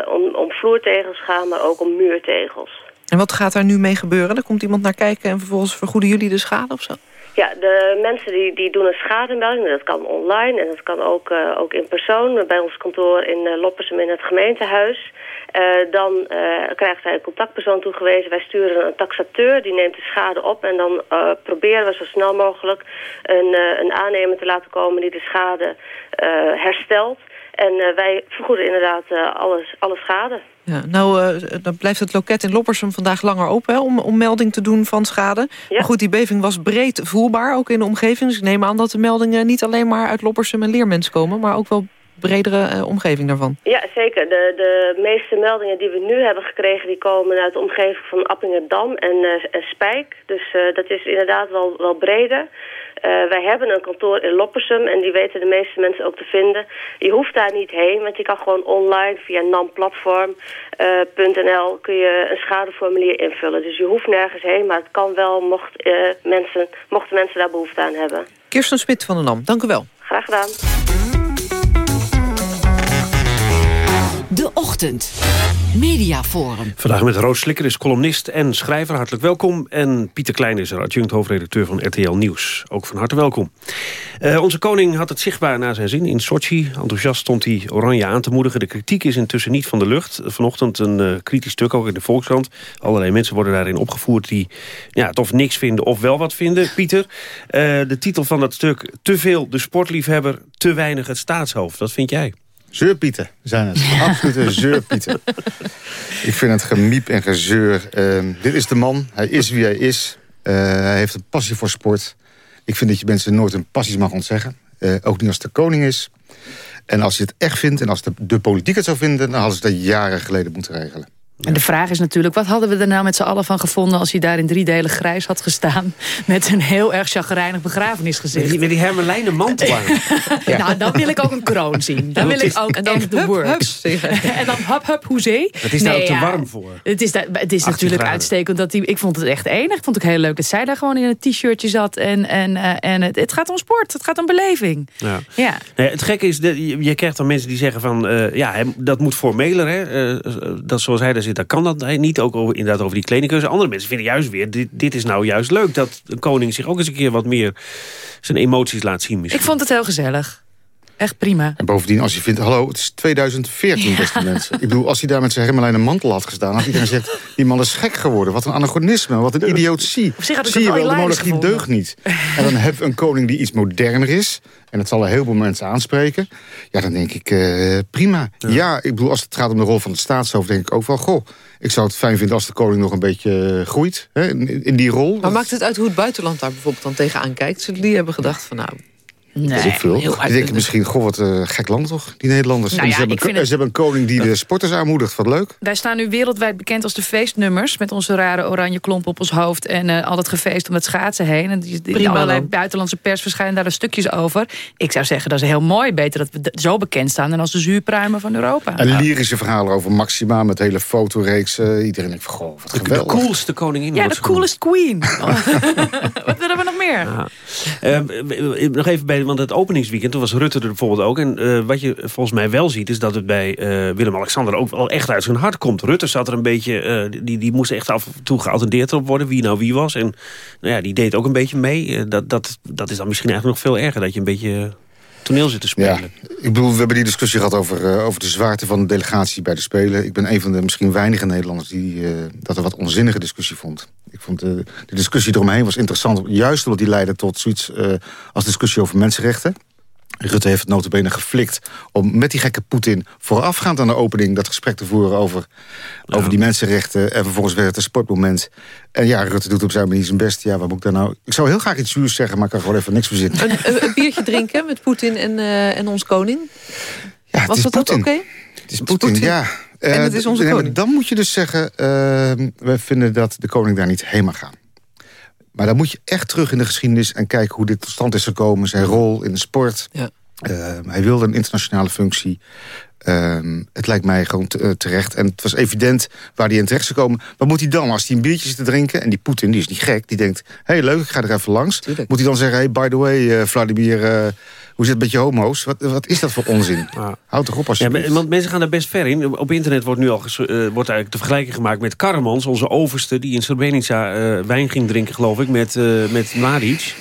om, om vloertegels gaan, maar ook om muurtegels. En wat gaat daar nu mee gebeuren? Er komt iemand naar kijken en vervolgens vergoeden jullie de schade of zo? Ja, de mensen die, die doen een schademelding. Dat kan online en dat kan ook, eh, ook in persoon bij ons kantoor in uh, Loppersum in het gemeentehuis. Eh, dan eh, krijgt zij een contactpersoon toegewezen. Wij sturen een taxateur, die neemt de schade op. En dan eh, proberen we zo snel mogelijk een, eh, een aannemer te laten komen die de schade eh, herstelt. En eh, wij vergoeden inderdaad eh, alles, alle schade. Ja, nou, eh, dan blijft het loket in Loppersum vandaag langer open... Hè, om, om melding te doen van schade. Maar goed, die beving was breed voelbaar, ook in de omgeving. Dus ik neem aan dat de meldingen niet alleen maar uit Loppersum en Leermens komen... maar ook wel bredere eh, omgeving daarvan. Ja, zeker. De, de meeste meldingen die we nu hebben gekregen... die komen uit de omgeving van Appingerdam en, en Spijk. Dus dat is inderdaad wel, wel breder. Eh, wij hebben een kantoor in Loppersum en die weten de meeste mensen ook te vinden. Je hoeft daar niet heen, want je kan gewoon online via namplatform.nl kun je een schadeformulier invullen. Dus je hoeft nergens heen, maar het kan wel mocht, eh, mensen, mochten mensen daar behoefte aan hebben. Kirsten Smit van de NAM, dank u wel. Graag gedaan. De Ochtend. Mediaforum. Vandaag met Roos Slikker is columnist en schrijver. Hartelijk welkom. En Pieter Klein is er, adjunct hoofdredacteur van RTL Nieuws. Ook van harte welkom. Eh, onze koning had het zichtbaar naar zijn zin in Sochi. Enthousiast stond hij Oranje aan te moedigen. De kritiek is intussen niet van de lucht. Vanochtend een eh, kritisch stuk, ook in de Volkskrant. Allerlei mensen worden daarin opgevoerd die ja, het of niks vinden of wel wat vinden. Pieter, eh, de titel van dat stuk... Te veel de sportliefhebber, te weinig het staatshoofd. Wat vind jij? Zeurpieten zijn het. Absolute zeurpieten. Ik vind het gemiep en gezeur. Ehm, dit is de man. Hij is wie hij is. Eh, hij heeft een passie voor sport. Ik vind dat je mensen nooit een passie mag ontzeggen. Eh, ook niet als de koning is. En als je het echt vindt en als de, de politiek het zou vinden... dan hadden ze dat jaren geleden moeten regelen. En de vraag is natuurlijk, wat hadden we er nou met z'n allen van gevonden... als hij daar in drie delen grijs had gestaan... met een heel erg chagrijnig begrafenisgezicht. Met die, met die hermelijnen mantel aan. Nou, dan wil ik ook een kroon zien. Dan wil ik ook En dan echt de hup, works. en dan hap, hap, hoezee. Het is daar ook te warm voor. Het is, daar, het is 18 natuurlijk graden. uitstekend. Dat die, ik vond het echt enig. Ik vond het ook heel leuk dat zij daar gewoon in een t-shirtje zat. En, en, eh, en het, het gaat om sport. Het gaat om beleving. Ja. Ja. Nee, het gekke is, dat je, je krijgt dan mensen die zeggen van... eh, ja, hij- dat moet formeler, hè. Eh, dat zoals hij daar zit, dan kan dat niet. Ook over, inderdaad over die kledingkeuze. Andere mensen vinden juist weer, dit, dit is nou juist leuk... dat een koning zich ook eens een keer wat meer zijn emoties laat zien Ik misschien. vond het heel gezellig. Echt prima. En bovendien, als je vindt, hallo, het is 2014, beste mensen. Ik bedoel, als hij daar met zijn hermelijnen mantel had gestaan... had iedereen gezegd, die man is gek geworden. Wat een anachronisme, wat een idiotie. Op zich had ik Zie je wel de monarchie deugt niet. En dan heb je een koning die iets moderner is... en het zal een heleboel mensen aanspreken. Ja, dan denk ik, eh, prima. Ja. ik bedoel, als het gaat om de rol van het staatshoofd... denk ik ook wel, goh, ik zou het fijn vinden... als de koning nog een beetje eh, groeit hè, in, in die rol. Maar maakt het uit hoe het buitenland daar bijvoorbeeld dan tegenaan kijkt? Zullen die hebben gedacht van nou... Weet ik veel. heel Die uit- denken misschien, goh, wat een gek land toch, die Nederlanders. Nou ja, ze, hebben, het- ze hebben een koning die de sporters aanmoedigt, wat leuk. Wij staan nu wereldwijd bekend als de feestnummers... met onze rare oranje klomp op ons hoofd... en eh, al dat gefeest om het schaatsen heen. En die, die, Prima allerlei dan. buitenlandse pers verschijnen daar de stukjes over. Ik zou zeggen, dat is heel mooi. Beter dat we zo bekend staan... dan als de zuurpruimen van Europa. En lyrische verhalen over Maxima met hele fotoreeks. eh, iedereen denkt van, goh, wat De geweldig. coolste koningin ja, de coolest queen. Wat willen we nog meer? Ja. Eh, nog even bij, want het openingsweekend, toen was Rutte er bijvoorbeeld ook. En eh, wat je volgens mij wel ziet, is dat het bij eh, Willem-Alexander ook wel echt uit zijn hart komt. Rutte zat er een beetje, eh, die, die moest echt af en toe geattendeerd op worden, wie nou wie was. En nou ja, die deed ook een beetje mee. Dat, dat, dat is dan misschien eigenlijk nog veel erger, dat je een beetje toneel zit te spelen. Ja, ik bedoel, we hebben die discussie gehad over, eh, over de zwaarte van de delegatie bij de Spelen. Ik ben een van de misschien weinige Nederlanders die eh, dat een wat onzinnige discussie vond. Ik vond de, de discussie eromheen was interessant. Juist omdat die leidde tot zoiets eh, als discussie over mensenrechten. Rutte heeft het notabene geflikt om met die gekke Poetin... voorafgaand aan de opening dat gesprek te voeren over, over die mensenrechten. En vervolgens werd het een sportmoment. En ja, Rutte doet op zijn manier zijn best. Ja, wat moet ik daar nou... Ik zou heel graag iets zuurs zeggen, maar ik kan gewoon even niks verzinnen. Een, een, biertje drinken met Poetin en, eh, en ons koning? Ja, het Was is dat ook oké? Poetin. Het is Poetin, ja. En Eh, het is onze koning. Dan moet je dus zeggen, uh, we vinden dat de koning daar niet heen mag gaan. Maar dan moet je echt terug in de geschiedenis en kijken hoe dit tot stand is gekomen. Zijn rol in de sport. Ja. Uh, hij wilde een internationale functie. Uh, het lijkt mij gewoon te, uh, terecht. En het was evident waar hij in terecht zou komen. Wat moet hij dan? Als hij een biertje zit te drinken... en die Poetin, die is niet gek, die denkt... hé, hey, leuk, ik ga er even langs. Tuurlijk. Moet hij dan zeggen... hey, by the way, uh, Vladimir, hoe zit het met je homo's? Wat, wat is dat voor onzin? Houd toch op als ja, Want mensen gaan daar best ver in. Op internet wordt nu al wordt eigenlijk de vergelijking gemaakt met Karmans... onze overste, die in Srebrenica wijn ging drinken, geloof ik... met, met Mladic.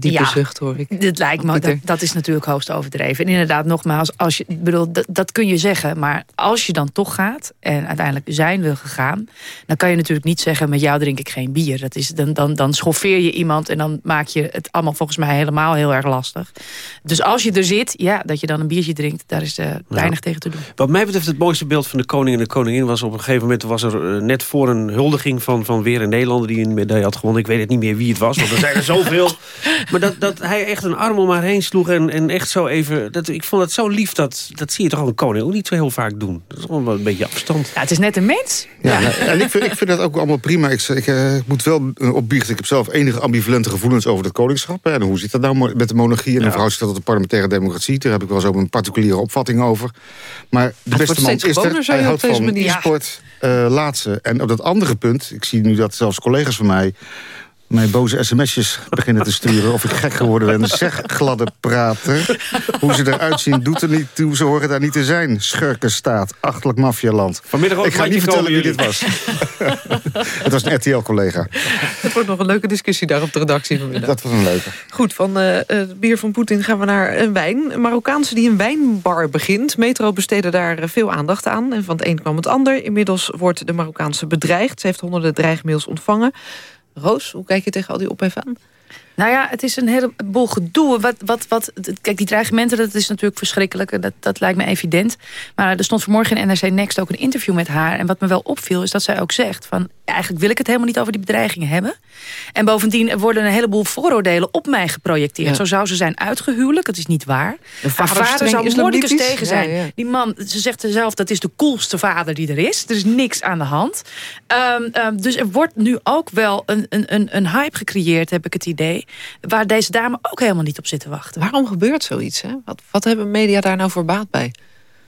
Diepe zucht, hoor ik. Dit lijkt me, dat, dat, is natuurlijk hoogst overdreven. En inderdaad, nogmaals, als je, bedoel, dat, dat, kun je zeggen. Maar als je dan toch gaat en uiteindelijk zijn wil gegaan... dan kan je natuurlijk niet zeggen, met jou drink ik geen bier. Dat is, dan, dan, dan schoffeer je iemand en dan maak je het allemaal volgens mij helemaal heel erg lastig. Dus als je er zit, ja, dat je dan een biertje drinkt... daar is uh, weinig ja. tegen te doen. Wat mij betreft het mooiste beeld van de koning en de koningin... was op een gegeven moment was er uh, net voor een huldiging van, van weer een Nederlander... die een medaille had gewonnen. Ik weet het niet meer wie het was, want er zijn er zoveel... Maar dat, dat hij echt een arm om haar heen sloeg en, en echt zo even... Dat, ik vond het zo lief, dat, dat zie je toch al een koning ook niet zo heel vaak doen. Dat is gewoon wel een beetje afstand. Ja, het is net een mens. Ja, ja. en ik vind, ik vind dat ook allemaal prima. Ik, ik, uh, ik moet wel opbiechten, ik heb zelf enige ambivalente gevoelens over het koningschap. Hè. En hoe zit dat nou met de monarchie en ja. verhoudt zich dat tot de parlementaire democratie? Daar heb ik wel zo een particuliere opvatting over. Maar de het beste man is er, hij houdt van manier. sport, uh, laatste. En op dat andere punt, ik zie nu dat zelfs collega's van mij mij boze sms'jes beginnen te sturen. Of ik gek geworden ben. Zeg, gladde prater. Hoe ze eruit zien, doet er niet toe. Ze horen daar niet te zijn. Schurkenstaat, achtelijk maffialand. Vanmiddag ook ik ga niet vertellen wie dit was. Het was een RTL-collega. Het wordt nog een leuke discussie daar op de redactie vanmiddag. Dat was een leuke. Goed, van uh, het bier van Poetin gaan we naar een wijn. Een Marokkaanse die een wijnbar begint. Metro besteedde daar veel aandacht aan. En van het een kwam het ander. Inmiddels wordt de Marokkaanse bedreigd. Ze heeft honderden dreigmails ontvangen. Roos, hoe kijk je tegen al die ophef aan? Nou ja, het is een heleboel gedoe. Wat, wat, wat, kijk, die dreigementen, dat is natuurlijk verschrikkelijk. Dat, dat lijkt me evident. Maar er stond vanmorgen in NRC Next ook een interview met haar. En wat me wel opviel, is dat zij ook zegt... van eigenlijk wil ik het helemaal niet over die bedreigingen hebben. En bovendien worden een heleboel vooroordelen op mij geprojecteerd. Ja. Zo zou ze zijn uitgehuwelijk, dat is niet waar. De vader, haar vader zou moordicus tegen zijn. Ja, ja. Die man, ze zegt zelf, dat is de coolste vader die er is. Er is niks aan de hand. Um, um, dus er wordt nu ook wel een, een, een hype gecreëerd, heb ik het idee waar deze dame ook helemaal niet op zit te wachten. Waarom gebeurt zoiets? Hè? Wat, wat hebben media daar nou voor baat bij?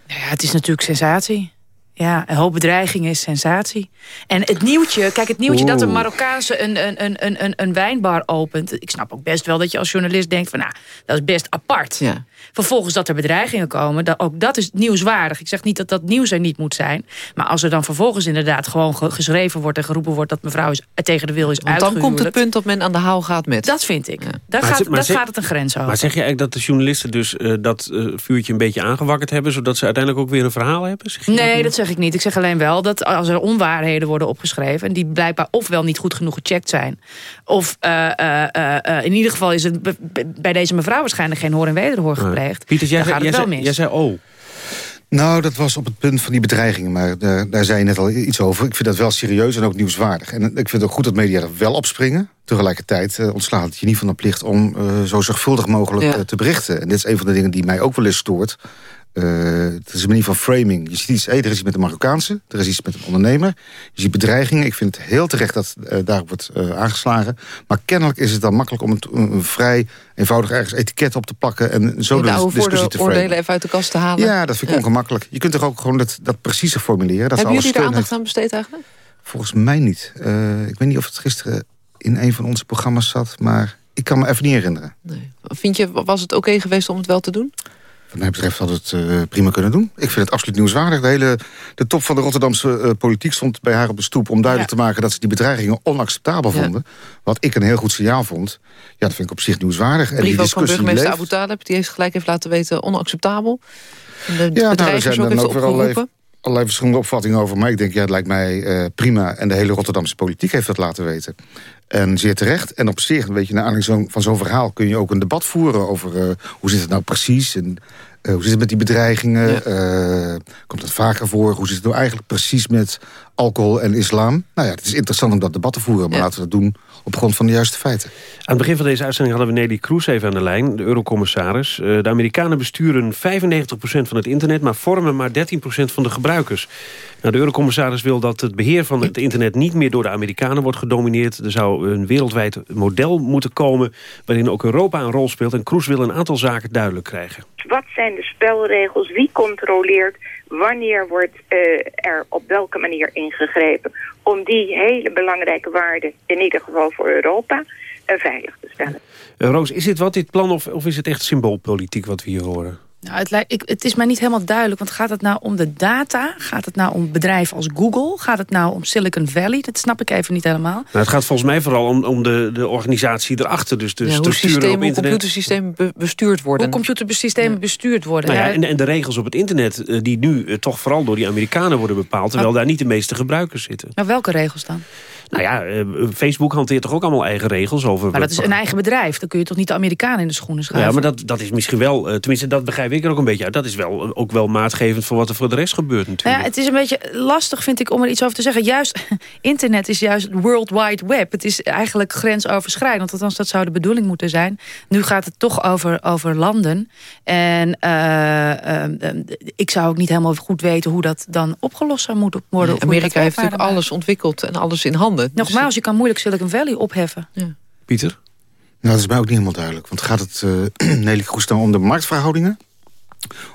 Nou ja, het is natuurlijk sensatie. Ja, een hoop bedreiging is sensatie. En het nieuwtje, kijk, het nieuwtje Oeh. dat een Marokkaanse een, een, een, een, een wijnbar opent. Ik snap ook best wel dat je als journalist denkt van, nou, dat is best apart. Ja. Vervolgens dat er bedreigingen komen, dat, ook dat is nieuwswaardig. Ik zeg niet dat dat nieuws er niet moet zijn. Maar als er dan vervolgens inderdaad gewoon geschreven wordt en geroepen wordt... dat mevrouw is, tegen de wil is Want dan komt het punt dat men aan de haal gaat met. Dat vind ik. Ja. Daar, gaat, daar zeg, gaat het een grens over. Maar zeg je eigenlijk dat de journalisten dus uh, dat uh, vuurtje een beetje aangewakkerd hebben... zodat ze uiteindelijk ook weer een verhaal hebben? Zeg nee, dat, dat zeg ik niet. Ik zeg alleen wel dat als er onwaarheden worden opgeschreven... en die blijkbaar ofwel niet goed genoeg gecheckt zijn... of uh, in ieder geval is het bij deze mevrouw waarschijnlijk geen hoor en wederhoor gepleegd... Pieter, jij, gaat jij, zei, jij zei oh. Nou, dat was op het punt van die bedreigingen. Maar daar, daar zei je net al iets over. Ik vind dat wel serieus en ook nieuwswaardig. En ik vind het ook goed dat media er wel op springen. Tegelijkertijd uh, ontslaat het je niet van de plicht... om uh, zo zorgvuldig mogelijk ja. uh, te berichten. En dit is een van de dingen die mij ook wel eens stoort. Uh, het is een manier van framing. Je ziet iets, hey, er is iets met de Marokkaanse, er is iets met een ondernemer. Je ziet bedreigingen. Ik vind het heel terecht dat uh, daar wordt uh, aangeslagen. Maar kennelijk is het dan makkelijk om het, een, vrij eenvoudig ergens etiket op te plakken... en zo de, de discussie te framen. oordelen even uit de kast te halen. Ja, dat vind ik ja. ongemakkelijk. Je kunt toch ook gewoon dat, dat preciezer formuleren. Dat Hebben jullie er aandacht heeft. aan besteed eigenlijk? Volgens mij niet. ik weet niet of het gisteren in een van onze programma's zat... maar ik kan me even niet herinneren. Nee. Vind je, was het oké okay geweest om het wel te doen? Wat mij betreft had het uh, prima kunnen doen. Ik vind het absoluut nieuwswaardig. De, hele, de top van de Rotterdamse uh, politiek stond bij haar op de stoep... om duidelijk ja. te maken dat ze die bedreigingen onacceptabel ja. vonden. Wat ik een heel goed signaal vond. Ja, dat vind ik op zich nieuwswaardig. En die discussie van burgemeester Abu Talib, die heeft gelijk even laten weten... onacceptabel. En de ja, nou, er zijn dan ook weer allerlei allerlei verschillende opvattingen over. Maar ik denk, ja, het lijkt mij eh, prima. En de hele Rotterdamse politiek heeft dat laten weten. En zeer terecht. En op zich, weet je, naar aanleiding van zo'n verhaal... kun je ook een debat voeren over eh, hoe zit het nou precies... En, eh, hoe zit het met die bedreigingen? Eh, komt het vaker voor? Hoe zit het nou eigenlijk precies met alcohol en islam? Nou ja, het is interessant om dat debat te voeren. Maar laten we dat doen op grond van de juiste feiten. Aan het begin van deze uitzending hadden we Nelly Kroes even aan de lijn, de eurocommissaris. Eh, De Amerikanen besturen 95% van het internet, maar vormen maar 13% van de gebruikers. Nou, de eurocommissaris wil dat het beheer van het internet niet meer door de Amerikanen wordt gedomineerd. Er zou een wereldwijd model moeten komen waarin ook Europa een rol speelt. En Kroes wil een aantal zaken duidelijk krijgen. Wat zijn de spelregels? Wie controleert? Wanneer wordt eh, er op welke manier ingegrepen? Om die hele belangrijke waarden, in ieder geval voor Europa, eh, veilig te stellen. Eh, Roos, is dit wat, dit plan, of, of is het echt symboolpolitiek wat we hier horen? Nou, het, lijkt, ik, het is mij niet helemaal duidelijk. Want gaat het nou om de data? Gaat het nou om bedrijven als Google? Gaat het nou om Silicon Valley? Dat snap ik even niet helemaal. Nou, het gaat volgens mij vooral om, om de, de organisatie erachter. Dus de Ja, hoe op systemen, hoe internet. computersystemen be- bestuurd worden. Hoe computersystemen bestuurd worden. Nou ja, Ja, en, en de regels op het internet eh, die nu eh, toch vooral door die Amerikanen worden bepaald... terwijl daar niet de meeste gebruikers zitten. Nou, welke regels dan? Nou ja, eh, Facebook hanteert toch ook allemaal eigen regels over... Maar dat is een eigen bedrijf. Dan kun je toch niet de Amerikanen in de schoenen schuiven? Ja, maar dat, dat is misschien wel, eh, tenminste dat begrijp ik er ook een beetje uit... dat is wel, eh, ook wel maatgevend voor wat er voor de rest gebeurt Nou natuurlijk. ja, het is een beetje lastig, vind ik, om er iets over te zeggen. Juist, internet is juist het World Wide Web. Het is eigenlijk grensoverschrijdend. Althans, dat zou de bedoeling moeten zijn. Nu gaat het toch over, over landen. En eh, eh, eh, ik zou ook niet helemaal goed weten... hoe dat dan opgelost zou moeten worden. Amerika heeft natuurlijk alles ontwikkeld en alles in handen. Dus- Nogmaals, je kan moeilijk Silicon Valley opheffen. Pieter? Nou, dat is mij ook niet helemaal duidelijk. Want gaat het eh Nelly dan om de marktverhoudingen?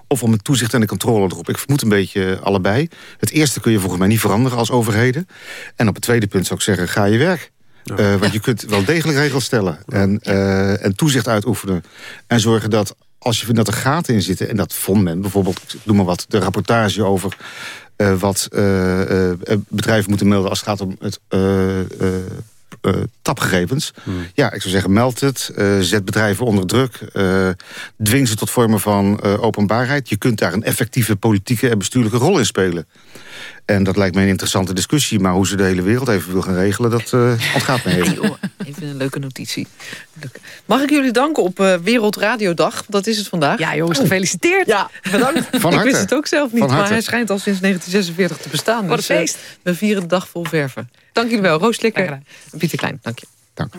Of om het toezicht en de controle erop? Ik vermoed een beetje allebei. Het eerste kun je volgens mij niet veranderen als overheden. En op het tweede punt zou ik zeggen, ga je werk. Eh, want je kunt wel degelijk regels stellen. En, eh, en toezicht uitoefenen. En zorgen dat als je vindt dat er gaten in zitten... en dat vond men bijvoorbeeld, ik noem maar wat... de rapportage over eh, wat eh, eh, bedrijven moeten melden... als het gaat om het... eh, tapgegevens. Ja, ik zou zeggen, meld het. eh, zet bedrijven onder druk. eh, dwing ze tot vormen van eh, openbaarheid. Je kunt daar een effectieve politieke en bestuurlijke rol in spelen. En dat lijkt mij een interessante discussie. Maar hoe ze de hele wereld even wil gaan regelen, dat eh, ontgaat me even. Even een leuke notitie. Mag ik jullie danken op eh Wereldradiodag? Dat is het vandaag. Ja jongens, gefeliciteerd. Ja, bedankt. Van ik harte. wist het ook zelf niet, Van maar hij schijnt al sinds 1946 te bestaan. Wat Dus, een eh, feest. we vieren de dag vol verven. Dank jullie wel. Roos Slikker en Pieter Klein. Dank je. Dank.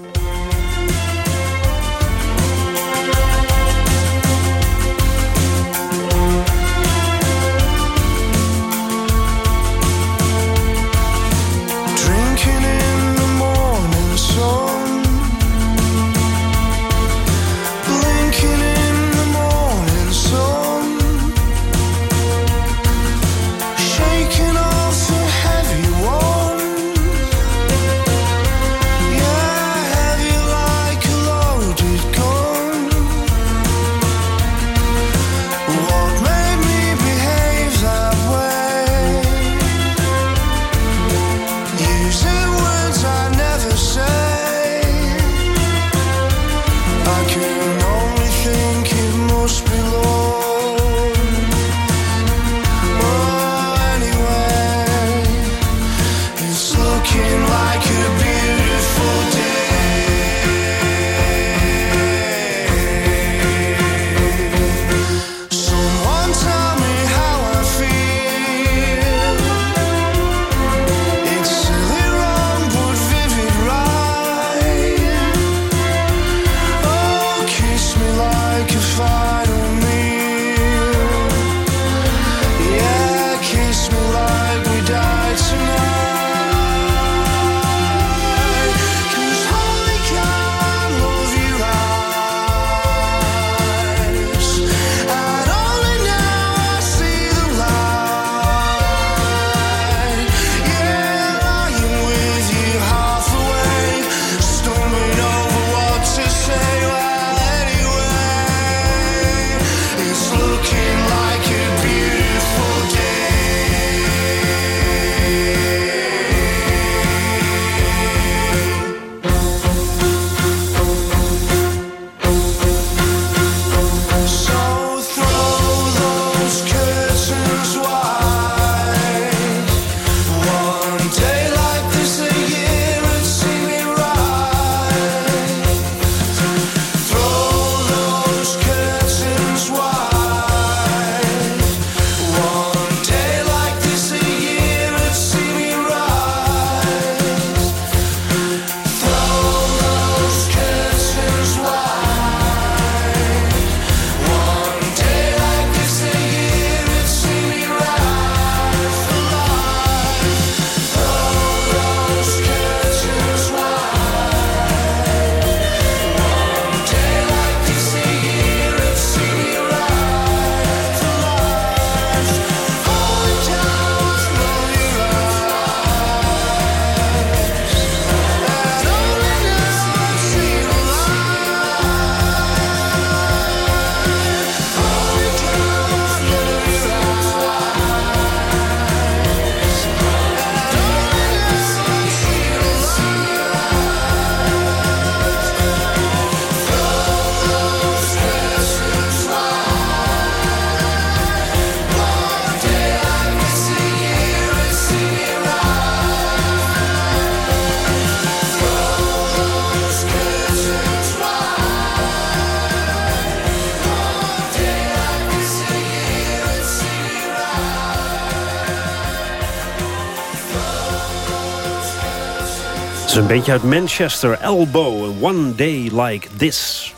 Een beetje uit Manchester, Elbow, One Day Like This.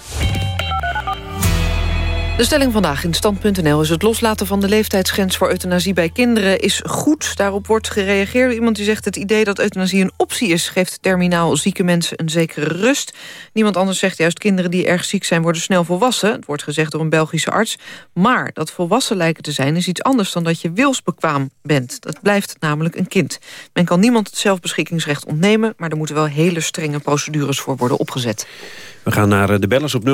De stelling vandaag in stand.nl is het loslaten van de leeftijdsgrens voor euthanasie bij kinderen is goed. Daarop wordt gereageerd. Iemand die zegt het idee dat euthanasie een optie is... geeft terminaal zieke mensen een zekere rust. Niemand anders zegt juist kinderen die erg ziek zijn worden snel volwassen. Het wordt gezegd door een Belgische arts. Maar dat volwassen lijken te zijn is iets anders dan dat je wilsbekwaam bent. Dat blijft namelijk een kind. Men kan niemand het zelfbeschikkingsrecht ontnemen... maar er moeten wel hele strenge procedures voor worden opgezet. We gaan naar eh, de bellers op 0800-1101.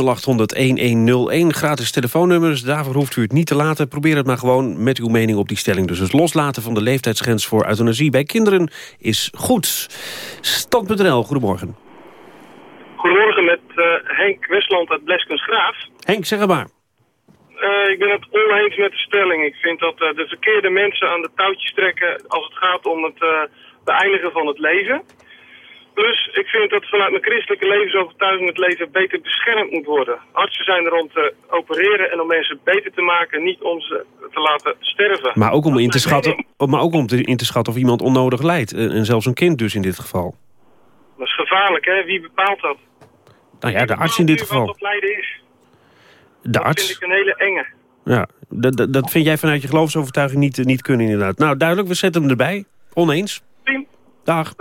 Gratis telefoonnummers. Daarvoor hoeft u het niet te laten. Probeer het maar gewoon met uw mening op die stelling. Dus het loslaten van de leeftijdsgrens voor euthanasie bij kinderen is goed. Stand.nl, goedemorgen. Goedemorgen met eh, Henk Westland uit Bleskensgraaf. Henk, zeg het maar. Eh, ik ben het oneens met de stelling. Ik vind dat eh, de verkeerde mensen aan de touwtjes trekken als het gaat om het beëindigen van het leven. Plus, ik vind dat vanuit mijn christelijke levensovertuiging het leven beter beschermd moet worden. Artsen zijn er om te opereren en om mensen beter te maken, niet om ze te laten sterven. Maar ook om, in te, schatten, maar ook om te, in te schatten of iemand onnodig lijdt. En zelfs een kind dus in dit geval. Dat is gevaarlijk, hè? Wie bepaalt dat? Nou ja, de arts in dit Wat geval. dat lijden is, De dat arts. vind ik een hele enge. Ja, dat, dat, vind jij vanuit je geloofsovertuiging niet, eh, niet kunnen inderdaad. Nou, duidelijk, we zetten hem erbij. Oneens. Dag.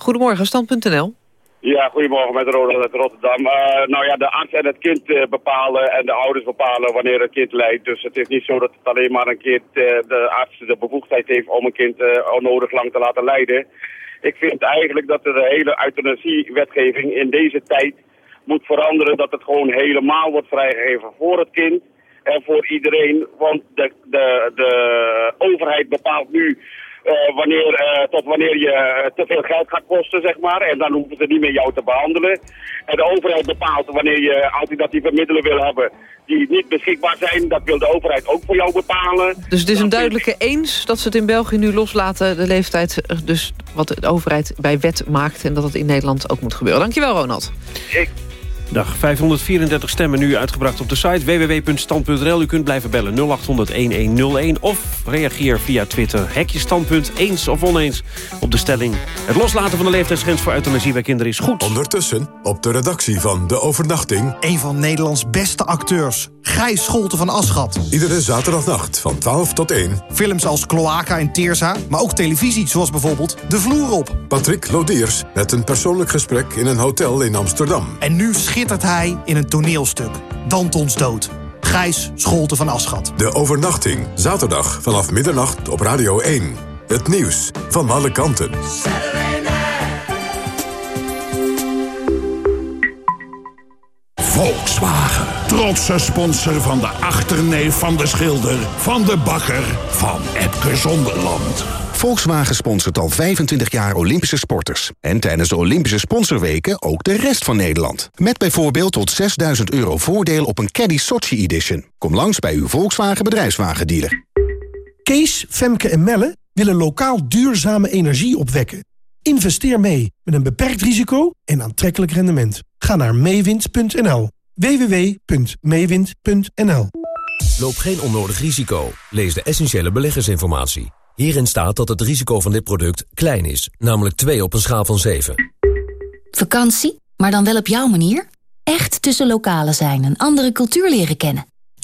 Goedemorgen, stand.nl. Ja, goedemorgen met Ronald uit Rotterdam. Eh, nou ja, de arts en het kind eh, bepalen en de ouders bepalen wanneer het kind lijdt. Dus het is niet zo dat het alleen maar een kind, eh, de arts de bevoegdheid heeft om een kind onnodig lang te laten lijden. Ik vind eigenlijk dat de hele euthanasiewetgeving in deze tijd moet veranderen. Dat het gewoon helemaal wordt vrijgegeven voor het kind en voor iedereen. Want de, de, de overheid bepaalt nu wanneer, eh, tot wanneer je eh, te veel geld gaat kosten, zeg maar. En dan hoeven ze niet meer jou te behandelen. En de overheid bepaalt wanneer je alternatieve middelen wil hebben die niet beschikbaar zijn. Dat wil de overheid ook voor jou bepalen. Dus het is een duidelijke eens dat ze het in België nu loslaten... de leeftijd, eh, dus wat de overheid bij wet maakt... en dat het in Nederland ook moet gebeuren. Dankjewel, Ronald. Dag 534 stemmen nu uitgebracht op de site www.stand.nl. U kunt blijven bellen 0800-1101 of reageer via Twitter. Hek je standpunt eens of oneens op de stelling. Het loslaten van de leeftijdsgrens voor euthanasie bij kinderen is goed. Ondertussen, op de redactie van De Overnachting... Een van Nederlands beste acteurs, Gijs Scholte van Aschat. Iedere zaterdagnacht van 12 tot 1. Films als Cloaca en Teersa, maar ook televisie zoals bijvoorbeeld De Vloer op. Patrick Lodiers met een persoonlijk gesprek in een hotel in Amsterdam. En nu schittert hij in een toneelstuk, Dantons Dood. Gijs Scholte van Aschat. De Overnachting, zaterdag vanaf middernacht op Radio 1. Het nieuws van alle kanten. Volkswagen. Trotse sponsor van de achterneef van de schilder... van de bakker van Epke Zonderland. Volkswagen sponsort al 25 jaar Olympische sporters. En tijdens de Olympische sponsorweken ook de rest van Nederland. Met bijvoorbeeld tot 6000 euro voordeel op een Caddy Sochi Edition. Kom langs bij uw Volkswagen bedrijfswagendealer. Kees, Femke en Melle willen lokaal duurzame energie opwekken. Investeer mee met een beperkt risico en aantrekkelijk rendement. Ga naar meewind.nl. www.meewind.nl Loop geen onnodig risico. Lees de essentiële beleggersinformatie. Hierin staat dat het risico van dit product klein is, namelijk 2 op een schaal van 7. Vakantie, maar dan wel op jouw manier? Echt tussen lokalen zijn en andere cultuur leren kennen.